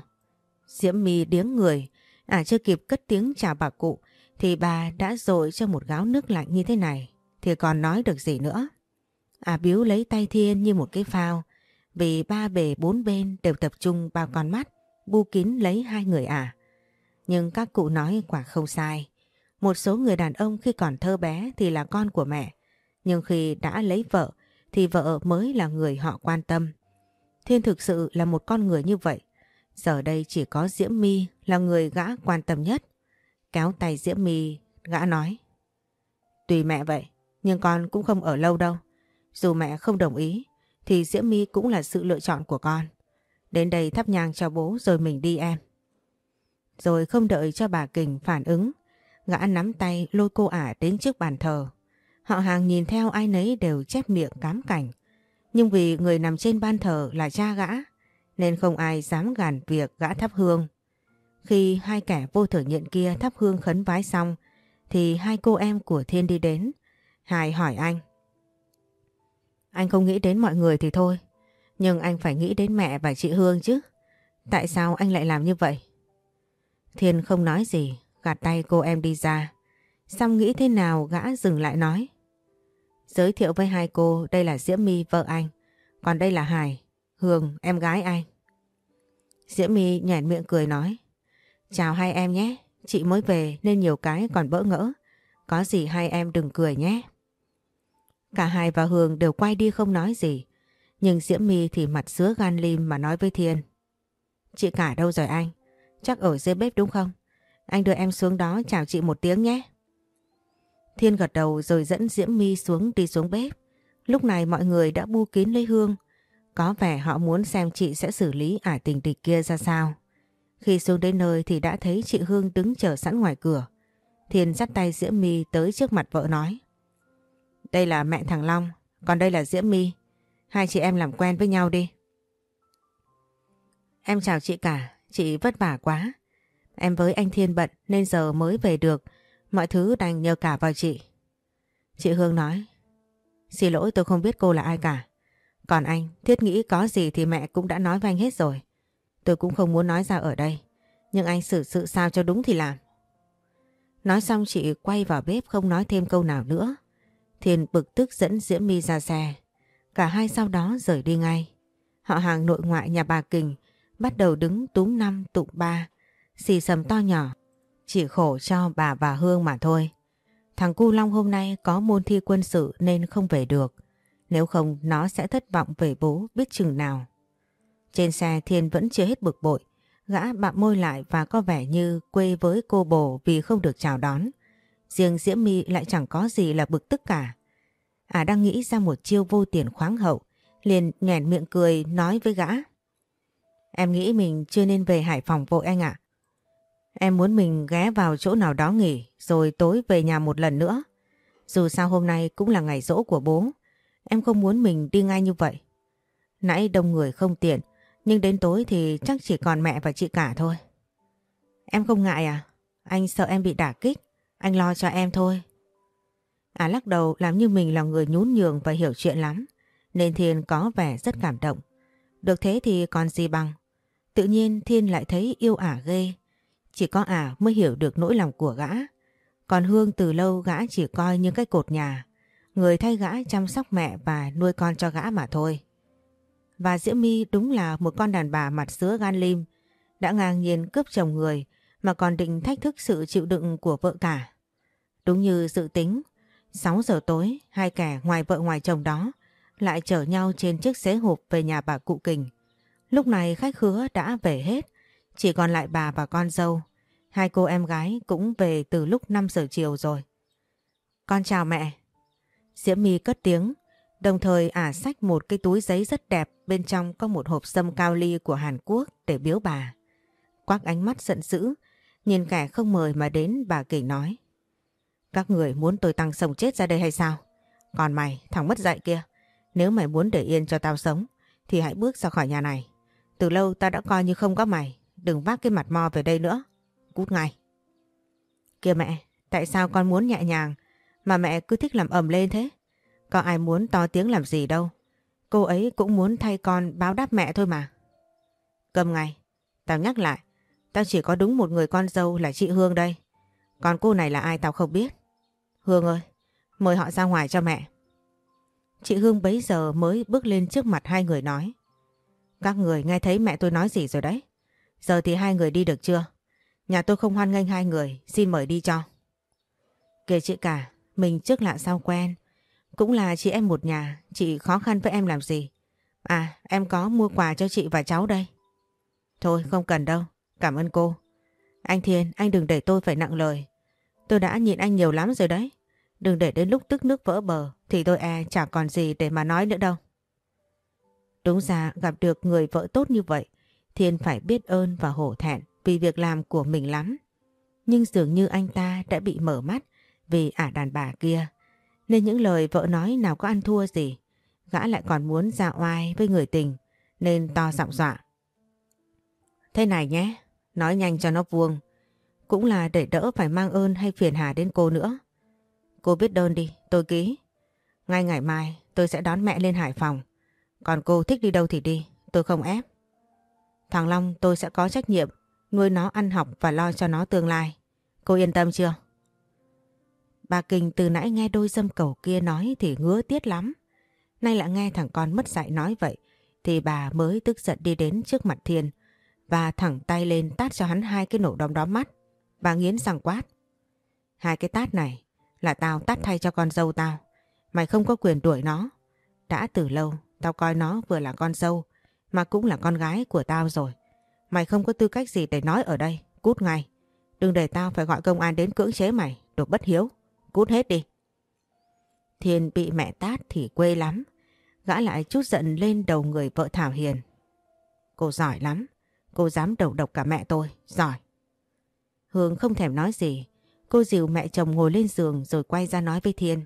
Diễm My điếng người, à chưa kịp cất tiếng chào bà cụ, thì bà đã dội cho một gáo nước lạnh như thế này, thì còn nói được gì nữa. À biếu lấy tay Thiên như một cái phao, vì ba bề bốn bên đều tập trung bao con mắt, bu kín lấy hai người à. Nhưng các cụ nói quả không sai. Một số người đàn ông khi còn thơ bé thì là con của mẹ, nhưng khi đã lấy vợ thì vợ mới là người họ quan tâm. Thiên thực sự là một con người như vậy. Giờ đây chỉ có Diễm My là người gã quan tâm nhất. Kéo tay Diễm My, gã nói. Tùy mẹ vậy, nhưng con cũng không ở lâu đâu. Dù mẹ không đồng ý, thì Diễm My cũng là sự lựa chọn của con. Đến đây thắp nhang cho bố rồi mình đi em. Rồi không đợi cho bà Kình phản ứng, gã nắm tay lôi cô ả đến trước bàn thờ. Họ hàng nhìn theo ai nấy đều chép miệng cám cảnh. Nhưng vì người nằm trên ban thờ là cha gã, nên không ai dám gàn việc gã thắp hương. Khi hai kẻ vô thử nhận kia thắp hương khấn vái xong, thì hai cô em của Thiên đi đến. Hải hỏi anh. Anh không nghĩ đến mọi người thì thôi, nhưng anh phải nghĩ đến mẹ và chị Hương chứ. Tại sao anh lại làm như vậy? Thiên không nói gì, gạt tay cô em đi ra. Xong nghĩ thế nào gã dừng lại nói. Giới thiệu với hai cô đây là Diễm My vợ anh, còn đây là Hải, Hương em gái anh. Diễm My nhảy miệng cười nói. Chào hai em nhé, chị mới về nên nhiều cái còn bỡ ngỡ. Có gì hai em đừng cười nhé. Cả Hải và Hương đều quay đi không nói gì. Nhưng Diễm My thì mặt sứa gan lim mà nói với Thiên. Chị cả đâu rồi anh? Chắc ở dưới bếp đúng không? Anh đưa em xuống đó chào chị một tiếng nhé. Thiên gật đầu rồi dẫn Diễm My xuống đi xuống bếp. Lúc này mọi người đã bu kín lấy Hương. Có vẻ họ muốn xem chị sẽ xử lý ả tình địch kia ra sao. Khi xuống đến nơi thì đã thấy chị Hương đứng chờ sẵn ngoài cửa. Thiên dắt tay Diễm My tới trước mặt vợ nói. Đây là mẹ thằng Long, còn đây là Diễm My. Hai chị em làm quen với nhau đi. Em chào chị cả, chị vất vả quá. Em với anh Thiên bận nên giờ mới về được. Mọi thứ đành nhờ cả vào chị. Chị Hương nói. Xin lỗi tôi không biết cô là ai cả. Còn anh, thiết nghĩ có gì thì mẹ cũng đã nói với anh hết rồi. Tôi cũng không muốn nói ra ở đây. Nhưng anh xử sự sao cho đúng thì làm. Nói xong chị quay vào bếp không nói thêm câu nào nữa. Thiên bực tức dẫn Diễm My ra xe. Cả hai sau đó rời đi ngay. Họ hàng nội ngoại nhà bà Kình bắt đầu đứng túm năm tụng ba, xì sầm to nhỏ. Chỉ khổ cho bà và Hương mà thôi. Thằng Cu Long hôm nay có môn thi quân sự nên không về được. Nếu không nó sẽ thất vọng về bố biết chừng nào. Trên xe Thiên vẫn chưa hết bực bội. Gã bạm môi lại và có vẻ như quê với cô bồ vì không được chào đón. Riêng Diễm My lại chẳng có gì là bực tức cả. À đang nghĩ ra một chiêu vô tiền khoáng hậu, liền nhoẻn miệng cười nói với gã. Em nghĩ mình chưa nên về Hải Phòng vội anh ạ. Em muốn mình ghé vào chỗ nào đó nghỉ rồi tối về nhà một lần nữa. Dù sao hôm nay cũng là ngày rỗ của bố. Em không muốn mình đi ngay như vậy. Nãy đông người không tiện, nhưng đến tối thì chắc chỉ còn mẹ và chị cả thôi. Em không ngại à? Anh sợ em bị đả kích. Anh lo cho em thôi. À lắc đầu làm như mình là người nhún nhường và hiểu chuyện lắm. Nên Thiên có vẻ rất cảm động. Được thế thì còn gì bằng. Tự nhiên Thiên lại thấy yêu ả ghê. Chỉ có ả mới hiểu được nỗi lòng của gã. Còn Hương từ lâu gã chỉ coi như cái cột nhà. Người thay gã chăm sóc mẹ và nuôi con cho gã mà thôi. Và Diễm My đúng là một con đàn bà mặt sứa gan lim. Đã ngang nhiên cướp chồng người mà còn định thách thức sự chịu đựng của vợ cả. Đúng như dự tính, 6 giờ tối hai kẻ ngoài vợ ngoài chồng đó lại chở nhau trên chiếc xế hộp về nhà bà cụ kình. Lúc này khách khứa đã về hết, chỉ còn lại bà và con dâu. Hai cô em gái cũng về từ lúc 5 giờ chiều rồi. Con chào mẹ. Diễm My cất tiếng, đồng thời ả sách một cái túi giấy rất đẹp bên trong có một hộp sâm cao ly của Hàn Quốc để biếu bà. Quắc ánh mắt giận dữ, nhìn kẻ không mời mà đến bà kể nói. Các người muốn tôi tăng sống chết ra đây hay sao? Còn mày, thằng mất dạy kia, nếu mày muốn để yên cho tao sống, thì hãy bước ra khỏi nhà này. Từ lâu ta đã coi như không có mày, đừng vác cái mặt mo về đây nữa. Cút ngay. Kìa mẹ, tại sao con muốn nhẹ nhàng mà mẹ cứ thích làm ầm lên thế? Có ai muốn to tiếng làm gì đâu. Cô ấy cũng muốn thay con báo đáp mẹ thôi mà. Cầm ngay, tao nhắc lại, tao chỉ có đúng một người con dâu là chị Hương đây. Còn cô này là ai tao không biết. Hương ơi, mời họ ra ngoài cho mẹ. Chị Hương bấy giờ mới bước lên trước mặt hai người nói. Các người nghe thấy mẹ tôi nói gì rồi đấy. Giờ thì hai người đi được chưa? Nhà tôi không hoan nghênh hai người, xin mời đi cho. Kể chị cả, mình trước lạ sao quen. Cũng là chị em một nhà, chị khó khăn với em làm gì. À, em có mua quà cho chị và cháu đây. Thôi không cần đâu, cảm ơn cô. Anh Thiên, anh đừng để tôi phải nặng lời. Tôi đã nhịn anh nhiều lắm rồi đấy. Đừng để đến lúc tức nước vỡ bờ thì tôi e chẳng còn gì để mà nói nữa đâu. Đúng ra gặp được người vợ tốt như vậy Thiên phải biết ơn và hổ thẹn vì việc làm của mình lắm. Nhưng dường như anh ta đã bị mở mắt vì ả đàn bà kia. Nên những lời vợ nói nào có ăn thua gì. Gã lại còn muốn ra oai với người tình nên to giọng dọa. Thế này nhé, nói nhanh cho nó vuông. Cũng là để đỡ phải mang ơn hay phiền hà đến cô nữa. Cô viết đơn đi, tôi ký. Ngay ngày mai tôi sẽ đón mẹ lên Hải Phòng. Còn cô thích đi đâu thì đi, tôi không ép. Thằng Long, tôi sẽ có trách nhiệm nuôi nó ăn học và lo cho nó tương lai. Cô yên tâm chưa? Bà Kinh từ nãy nghe đôi dâm cầu kia nói thì ngứa tiết lắm. Nay lại nghe thằng con mất dạy nói vậy thì bà mới tức giận đi đến trước mặt Thiên và thẳng tay lên tát cho hắn hai cái nổ đom đóm mắt. Bà nghiến răng quát. Hai cái tát này là tao tát thay cho con dâu tao. Mày không có quyền đuổi nó. Đã từ lâu tao coi nó vừa là con dâu mà cũng là con gái của tao rồi. Mày không có tư cách gì để nói ở đây. Cút ngay. Đừng để tao phải gọi công an đến cưỡng chế mày. Đồ bất hiếu. Cút hết đi. Thiên bị mẹ tát thì quê lắm. Gã lại chút giận lên đầu người vợ Thảo Hiền. Cô giỏi lắm. Cô dám đầu độc cả mẹ tôi. Giỏi. Hương không thèm nói gì. Cô dìu mẹ chồng ngồi lên giường rồi quay ra nói với Thiên.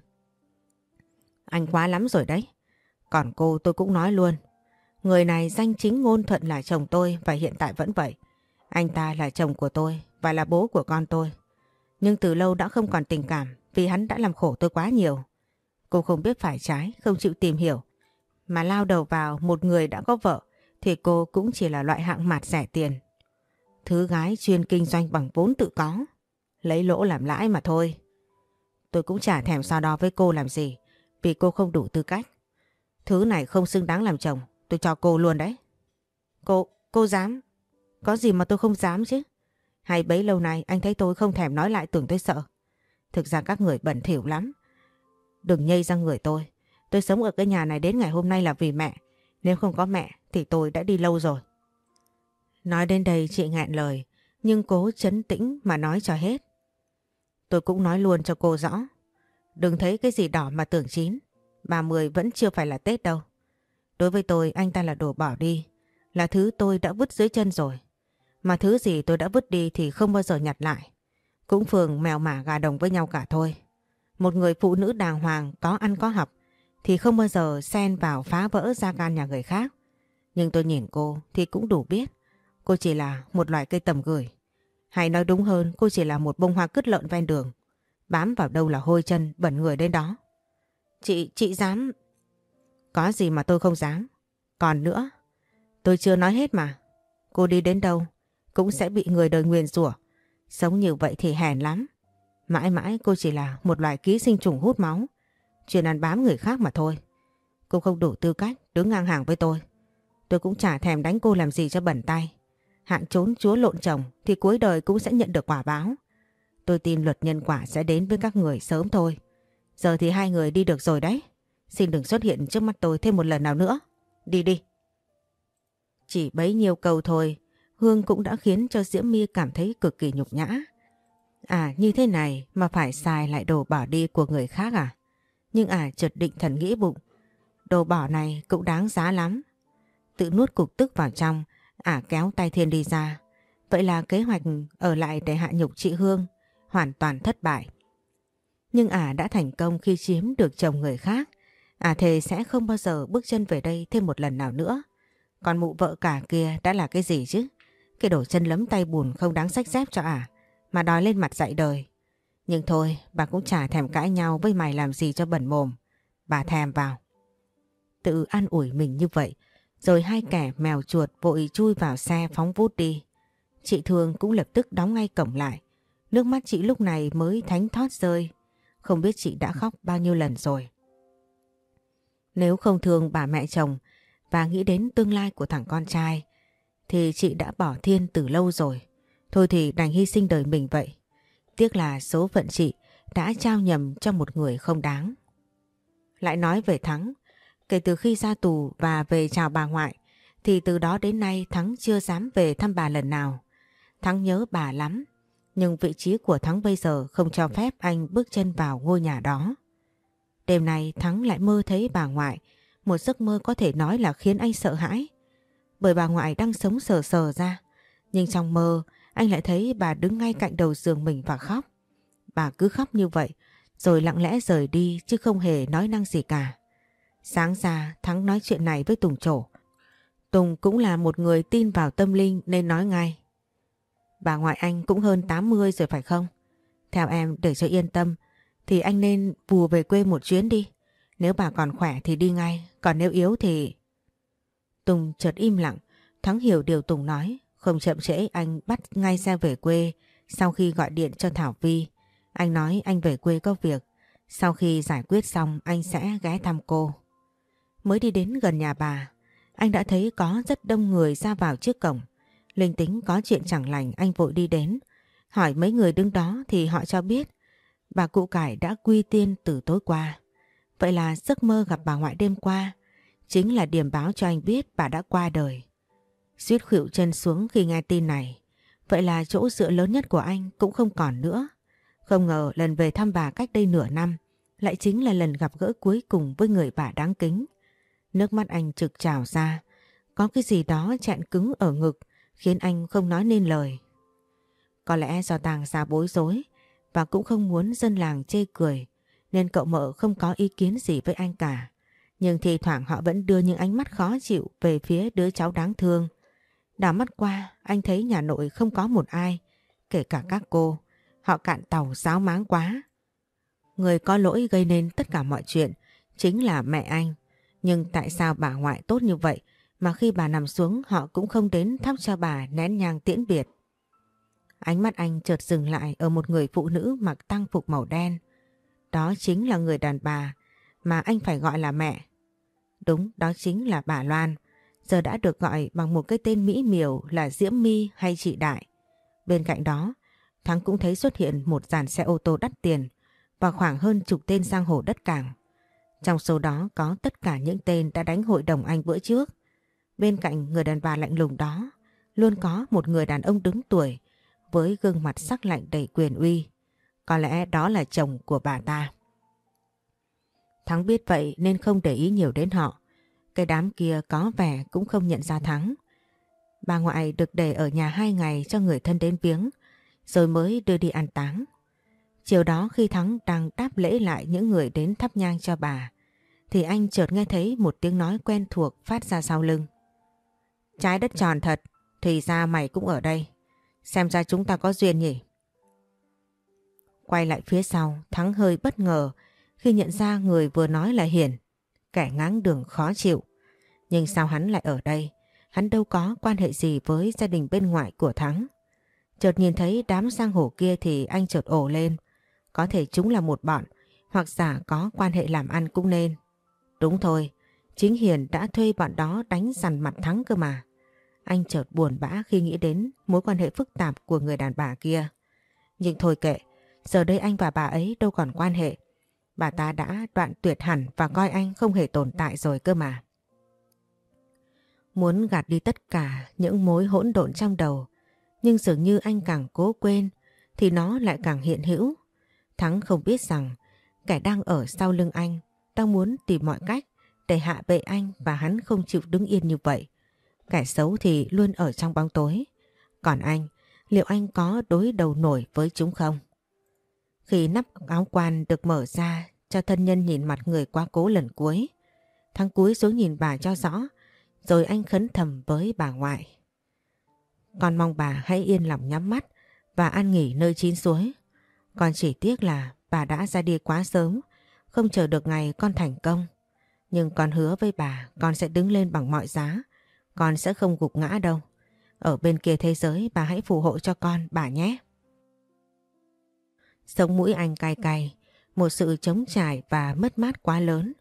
Anh quá lắm rồi đấy. Còn cô tôi cũng nói luôn. Người này danh chính ngôn thuận là chồng tôi và hiện tại vẫn vậy. Anh ta là chồng của tôi và là bố của con tôi. Nhưng từ lâu đã không còn tình cảm vì hắn đã làm khổ tôi quá nhiều. Cô không biết phải trái, không chịu tìm hiểu. Mà lao đầu vào một người đã có vợ thì cô cũng chỉ là loại hạng mạt rẻ tiền. Thứ gái chuyên kinh doanh bằng vốn tự có. Lấy lỗ làm lãi mà thôi. Tôi cũng chả thèm so đo với cô làm gì vì cô không đủ tư cách. Thứ này không xứng đáng làm chồng Tôi cho cô luôn đấy. Cô, cô dám? Có gì mà tôi không dám chứ? Hay bấy lâu nay anh thấy tôi không thèm nói lại tưởng tôi sợ. Thực ra các người bẩn thỉu lắm. Đừng nhây ra người tôi. Tôi sống ở cái nhà này đến ngày hôm nay là vì mẹ. Nếu không có mẹ thì tôi đã đi lâu rồi. Nói đến đây chị ngạn lời, nhưng cố chấn tĩnh mà nói cho hết. Tôi cũng nói luôn cho cô rõ. Đừng thấy cái gì đỏ mà tưởng chín. Bà Mười vẫn chưa phải là Tết đâu. Đối với tôi anh ta là đồ bỏ đi, là thứ tôi đã vứt dưới chân rồi. Mà thứ gì tôi đã vứt đi thì không bao giờ nhặt lại. Cũng phường mèo mả gà đồng với nhau cả thôi. Một người phụ nữ đàng hoàng có ăn có học thì không bao giờ xen vào phá vỡ gia can nhà người khác. Nhưng tôi nhìn cô thì cũng đủ biết cô chỉ là một loại cây tầm gửi. Hay nói đúng hơn cô chỉ là một bông hoa cứt lợn ven đường. Bám vào đâu là hôi chân bẩn người đến đó. Chị, chị dám... Có gì mà tôi không dám. Còn nữa, tôi chưa nói hết mà. Cô đi đến đâu cũng sẽ bị người đời nguyền rủa. Sống như vậy thì hèn lắm. Mãi mãi cô chỉ là một loại ký sinh trùng hút máu. chuyện ăn bám người khác mà thôi. Cô không đủ tư cách đứng ngang hàng với tôi. Tôi cũng chả thèm đánh cô làm gì cho bẩn tay. hạn trốn chúa lộn chồng thì cuối đời cũng sẽ nhận được quả báo. Tôi tin luật nhân quả sẽ đến với các người sớm thôi. Giờ thì hai người đi được rồi đấy. Xin đừng xuất hiện trước mắt tôi thêm một lần nào nữa. Đi đi. Chỉ bấy nhiêu câu thôi, Hương cũng đã khiến cho Diễm My cảm thấy cực kỳ nhục nhã. À như thế này mà phải xài lại đồ bỏ đi của người khác à? Nhưng à chợt định thần nghĩ bụng. Đồ bỏ này cũng đáng giá lắm. Tự nuốt cục tức vào trong, ả kéo tay Thiên đi ra. Vậy là kế hoạch ở lại để hạ nhục chị Hương hoàn toàn thất bại. Nhưng ả đã thành công khi chiếm được chồng người khác. À, ả thề sẽ không bao giờ bước chân về đây thêm một lần nào nữa. Còn mụ vợ cả kia đã là cái gì chứ? Cái đổ chân lấm tay bùn không đáng sách dép cho ả, mà đòi lên mặt dạy đời. Nhưng thôi, bà cũng chả thèm cãi nhau với mày làm gì cho bẩn mồm. Bà thèm vào. Tự an ủi mình như vậy, rồi hai kẻ mèo chuột vội chui vào xe phóng vút đi. Chị Thương cũng lập tức đóng ngay cổng lại. Nước mắt chị lúc này mới thánh thót rơi. Không biết chị đã khóc bao nhiêu lần rồi. Nếu không thương bà mẹ chồng và nghĩ đến tương lai của thằng con trai thì chị đã bỏ thiên từ lâu rồi. Thôi thì đành hy sinh đời mình vậy. Tiếc là số phận chị đã trao nhầm cho một người không đáng. Lại nói về Thắng, kể từ khi ra tù và về chào bà ngoại thì từ đó đến nay Thắng chưa dám về thăm bà lần nào. Thắng nhớ bà lắm, nhưng vị trí của Thắng bây giờ không cho phép anh bước chân vào ngôi nhà đó. Đêm nay Thắng lại mơ thấy bà ngoại, một giấc mơ có thể nói là khiến anh sợ hãi. Bởi bà ngoại đang sống sờ sờ ra, nhưng trong mơ anh lại thấy bà đứng ngay cạnh đầu giường mình và khóc. Bà cứ khóc như vậy, rồi lặng lẽ rời đi chứ không hề nói năng gì cả. Sáng ra Thắng nói chuyện này với Tùng Trổ. Tùng cũng là một người tin vào tâm linh nên nói ngay. Bà ngoại anh cũng hơn 80 rồi phải không? Theo em để cho yên tâm thì anh nên bù về quê một chuyến đi. Nếu bà còn khỏe thì đi ngay, còn nếu yếu thì... Tùng chợt im lặng, Thắng hiểu điều Tùng nói. Không chậm trễ anh bắt ngay xe về quê sau khi gọi điện cho Thảo Vi. Anh nói anh về quê có việc. Sau khi giải quyết xong anh sẽ ghé thăm cô. Mới đi đến gần nhà bà, anh đã thấy có rất đông người ra vào trước cổng. Linh tính có chuyện chẳng lành anh vội đi đến. Hỏi mấy người đứng đó thì họ cho biết bà cụ cải đã quy tiên từ tối qua. Vậy là giấc mơ gặp bà ngoại đêm qua chính là điểm báo cho anh biết bà đã qua đời. Suýt khuỵu chân xuống khi nghe tin này. Vậy là chỗ dựa lớn nhất của anh cũng không còn nữa. Không ngờ lần về thăm bà cách đây nửa năm lại chính là lần gặp gỡ cuối cùng với người bà đáng kính. Nước mắt anh trực trào ra. Có cái gì đó chặn cứng ở ngực khiến anh không nói nên lời. Có lẽ do tàng ra bối rối và cũng không muốn dân làng chê cười nên cậu mợ không có ý kiến gì với anh cả. Nhưng thì thoảng họ vẫn đưa những ánh mắt khó chịu về phía đứa cháu đáng thương. Đảo mắt qua, anh thấy nhà nội không có một ai, kể cả các cô. Họ cạn tàu giáo máng quá. Người có lỗi gây nên tất cả mọi chuyện chính là mẹ anh. Nhưng tại sao bà ngoại tốt như vậy mà khi bà nằm xuống họ cũng không đến thắp cho bà nén nhang tiễn biệt. Ánh mắt anh chợt dừng lại ở một người phụ nữ mặc tăng phục màu đen. Đó chính là người đàn bà mà anh phải gọi là mẹ. Đúng, đó chính là bà Loan. Giờ đã được gọi bằng một cái tên mỹ miều là Diễm My hay chị Đại. Bên cạnh đó, Thắng cũng thấy xuất hiện một dàn xe ô tô đắt tiền và khoảng hơn chục tên giang hồ đất cảng. Trong số đó có tất cả những tên đã đánh hội đồng anh bữa trước. Bên cạnh người đàn bà lạnh lùng đó luôn có một người đàn ông đứng tuổi với gương mặt sắc lạnh đầy quyền uy. Có lẽ đó là chồng của bà ta. Thắng biết vậy nên không để ý nhiều đến họ. Cái đám kia có vẻ cũng không nhận ra Thắng. Bà ngoại được để ở nhà hai ngày cho người thân đến viếng, rồi mới đưa đi ăn táng. Chiều đó khi Thắng đang đáp lễ lại những người đến thắp nhang cho bà, thì anh chợt nghe thấy một tiếng nói quen thuộc phát ra sau lưng. Trái đất tròn thật, thì ra mày cũng ở đây. Xem ra chúng ta có duyên nhỉ? Quay lại phía sau, Thắng hơi bất ngờ khi nhận ra người vừa nói là hiển. kẻ ngáng đường khó chịu. Nhưng sao hắn lại ở đây? Hắn đâu có quan hệ gì với gia đình bên ngoại của Thắng. Chợt nhìn thấy đám sang hổ kia thì anh chợt ổ lên. Có thể chúng là một bọn, hoặc giả có quan hệ làm ăn cũng nên. Đúng thôi, chính Hiền đã thuê bọn đó đánh dằn mặt Thắng cơ mà. Anh chợt buồn bã khi nghĩ đến mối quan hệ phức tạp của người đàn bà kia. Nhưng thôi kệ, giờ đây anh và bà ấy đâu còn quan hệ. Bà ta đã đoạn tuyệt hẳn và coi anh không hề tồn tại rồi cơ mà. Muốn gạt đi tất cả những mối hỗn độn trong đầu, nhưng dường như anh càng cố quên thì nó lại càng hiện hữu. Thắng không biết rằng kẻ đang ở sau lưng anh đang muốn tìm mọi cách để hạ bệ anh và hắn không chịu đứng yên như vậy. Kẻ xấu thì luôn ở trong bóng tối. Còn anh, liệu anh có đối đầu nổi với chúng không? Khi nắp áo quan được mở ra cho thân nhân nhìn mặt người quá cố lần cuối, thằng cuối xuống nhìn bà cho rõ, rồi anh khấn thầm với bà ngoại. Con mong bà hãy yên lòng nhắm mắt và an nghỉ nơi chín suối. Con chỉ tiếc là bà đã ra đi quá sớm, không chờ được ngày con thành công. Nhưng con hứa với bà con sẽ đứng lên bằng mọi giá, con sẽ không gục ngã đâu. Ở bên kia thế giới bà hãy phù hộ cho con bà nhé. Sống mũi anh cay cay, một sự chống trải và mất mát quá lớn.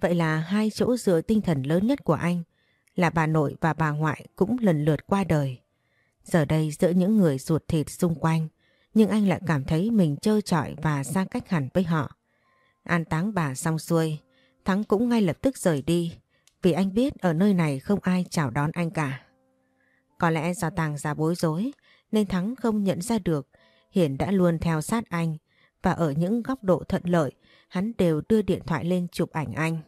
Vậy là hai chỗ dựa tinh thần lớn nhất của anh là bà nội và bà ngoại cũng lần lượt qua đời. Giờ đây giữa những người ruột thịt xung quanh, nhưng anh lại cảm thấy mình trơ trọi và xa cách hẳn với họ. An táng bà xong xuôi, Thắng cũng ngay lập tức rời đi, vì anh biết ở nơi này không ai chào đón anh cả. Có lẽ do tàng ra bối rối, nên Thắng không nhận ra được Hiển đã luôn theo sát anh và ở những góc độ thuận lợi hắn đều đưa điện thoại lên chụp ảnh anh.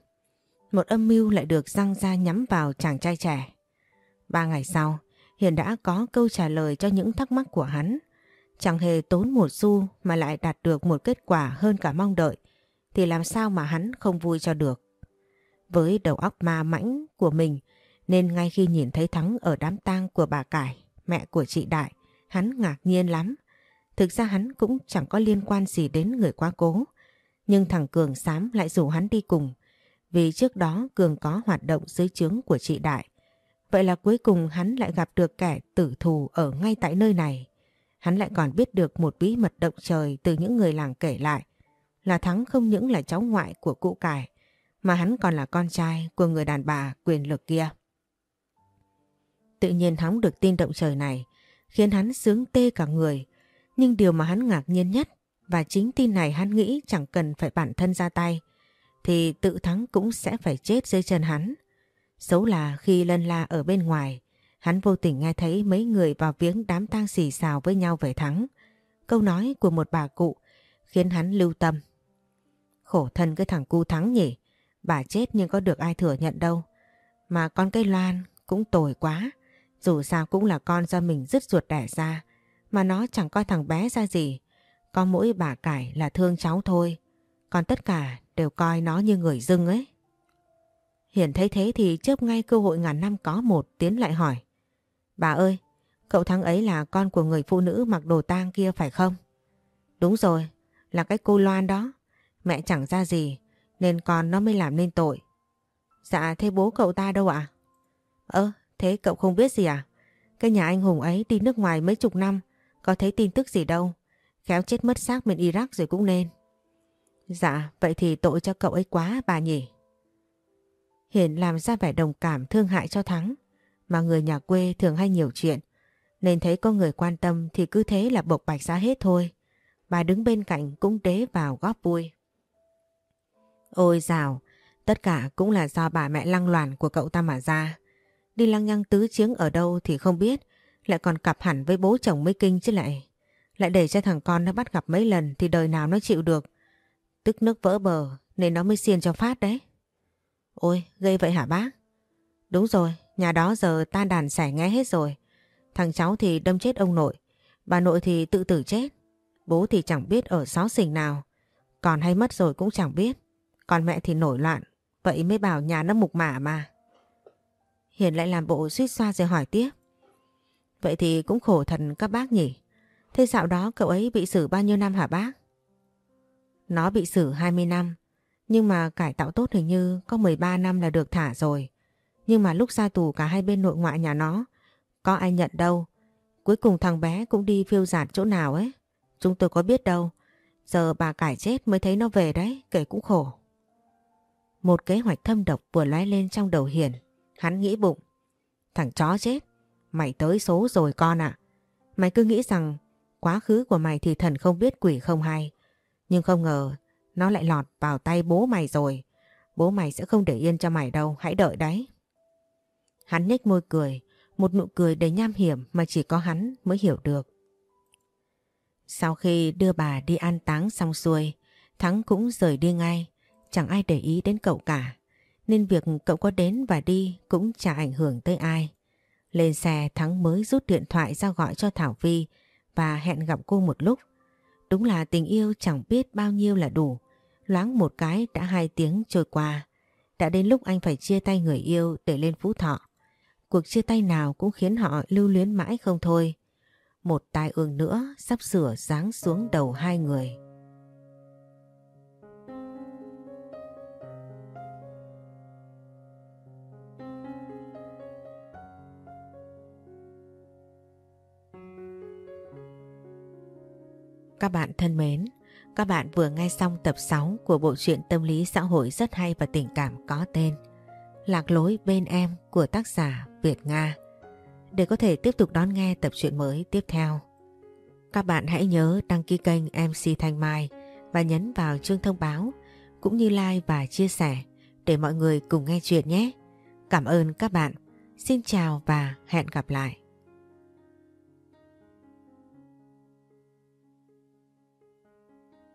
Một âm mưu lại được răng ra nhắm vào chàng trai trẻ. Ba ngày sau, Hiền đã có câu trả lời cho những thắc mắc của hắn. Chẳng hề tốn một xu mà lại đạt được một kết quả hơn cả mong đợi thì làm sao mà hắn không vui cho được. Với đầu óc ma mãnh của mình nên ngay khi nhìn thấy Thắng ở đám tang của bà Cải, mẹ của chị Đại, hắn ngạc nhiên lắm. Thực ra hắn cũng chẳng có liên quan gì đến người quá cố. Nhưng thằng Cường Sám lại rủ hắn đi cùng. Vì trước đó Cường có hoạt động dưới trướng của chị Đại. Vậy là cuối cùng hắn lại gặp được kẻ tử thù ở ngay tại nơi này. Hắn lại còn biết được một bí mật động trời từ những người làng kể lại. Là Thắng không những là cháu ngoại của cụ cải, mà hắn còn là con trai của người đàn bà quyền lực kia. Tự nhiên Thắng được tin động trời này, khiến hắn sướng tê cả người. Nhưng điều mà hắn ngạc nhiên nhất và chính tin này hắn nghĩ chẳng cần phải bản thân ra tay thì tự thắng cũng sẽ phải chết dưới chân hắn. Xấu là khi lân la ở bên ngoài hắn vô tình nghe thấy mấy người vào viếng đám tang xì xào với nhau về thắng. Câu nói của một bà cụ khiến hắn lưu tâm. Khổ thân cái thằng cu thắng nhỉ, bà chết nhưng có được ai thừa nhận đâu. Mà con cây loan cũng tồi quá, dù sao cũng là con do mình dứt ruột đẻ ra mà nó chẳng coi thằng bé ra gì. Có mỗi bà cải là thương cháu thôi. Còn tất cả đều coi nó như người dưng ấy. Hiển thấy thế thì chớp ngay cơ hội ngàn năm có một tiến lại hỏi. Bà ơi, cậu thắng ấy là con của người phụ nữ mặc đồ tang kia phải không? Đúng rồi, là cái cô Loan đó. Mẹ chẳng ra gì, nên con nó mới làm nên tội. Dạ, thế bố cậu ta đâu ạ? Ơ, thế cậu không biết gì à? Cái nhà anh Hùng ấy đi nước ngoài mấy chục năm, có thấy tin tức gì đâu. Khéo chết mất xác bên Iraq rồi cũng nên. Dạ, vậy thì tội cho cậu ấy quá bà nhỉ. Hiền làm ra vẻ đồng cảm thương hại cho Thắng. Mà người nhà quê thường hay nhiều chuyện. Nên thấy có người quan tâm thì cứ thế là bộc bạch ra hết thôi. Bà đứng bên cạnh cũng đế vào góp vui. Ôi dào, tất cả cũng là do bà mẹ lăng loàn của cậu ta mà ra. Đi lăng nhăng tứ chiếng ở đâu thì không biết, lại còn cặp hẳn với bố chồng mới kinh chứ lại. Lại để cho thằng con nó bắt gặp mấy lần thì đời nào nó chịu được. Tức nước vỡ bờ nên nó mới xiên cho phát đấy. Ôi, gây vậy hả bác? Đúng rồi, nhà đó giờ tan đàn xẻ nghe hết rồi. Thằng cháu thì đâm chết ông nội, bà nội thì tự tử chết. Bố thì chẳng biết ở xó xỉnh nào. Còn hay mất rồi cũng chẳng biết. Còn mẹ thì nổi loạn. Vậy mới bảo nhà nó mục mả mà. Hiền lại làm bộ suýt xoa rồi hỏi tiếp. Vậy thì cũng khổ thần các bác nhỉ. Thế dạo đó cậu ấy bị xử bao nhiêu năm hả bác? Nó bị xử 20 năm. Nhưng mà cải tạo tốt hình như có 13 năm là được thả rồi. Nhưng mà lúc ra tù cả hai bên nội ngoại nhà nó có ai nhận đâu. Cuối cùng thằng bé cũng đi phiêu giạt chỗ nào ấy. Chúng tôi có biết đâu. Giờ bà cải chết mới thấy nó về đấy, kể cũng khổ. Một kế hoạch thâm độc vừa lóe lên trong đầu Hiền. Hắn nghĩ bụng. Thằng chó chết, mày tới số rồi con ạ. Mày cứ nghĩ rằng quá khứ của mày thì thần không biết quỷ không hay. Nhưng không ngờ nó lại lọt vào tay bố mày rồi. Bố mày sẽ không để yên cho mày đâu, hãy đợi đấy. Hắn nhếch môi cười, một nụ cười đầy nham hiểm mà chỉ có hắn mới hiểu được. Sau khi đưa bà đi an táng xong xuôi, Thắng cũng rời đi ngay, chẳng ai để ý đến cậu cả. Nên việc cậu có đến và đi cũng chẳng ảnh hưởng tới ai. Lên xe, Thắng mới rút điện thoại ra gọi cho Thảo Vi và hẹn gặp cô một lúc. Đúng là tình yêu chẳng biết bao nhiêu là đủ. Loáng một cái đã hai tiếng trôi qua. Đã đến lúc anh phải chia tay người yêu để lên Phú Thọ. Cuộc chia tay nào cũng khiến họ lưu luyến mãi không thôi. Một tai ương nữa sắp sửa giáng xuống đầu hai người. Các bạn thân mến, các bạn vừa nghe xong tập 6 của bộ truyện tâm lý xã hội rất hay và tình cảm có tên Lạc lối bên em của tác giả Việt Nga. Để có thể tiếp tục đón nghe tập truyện mới tiếp theo, các bạn hãy nhớ đăng ký kênh MC Thanh Mai và nhấn vào chuông thông báo cũng như like và chia sẻ để mọi người cùng nghe chuyện nhé. Cảm ơn các bạn. Xin chào và hẹn gặp lại.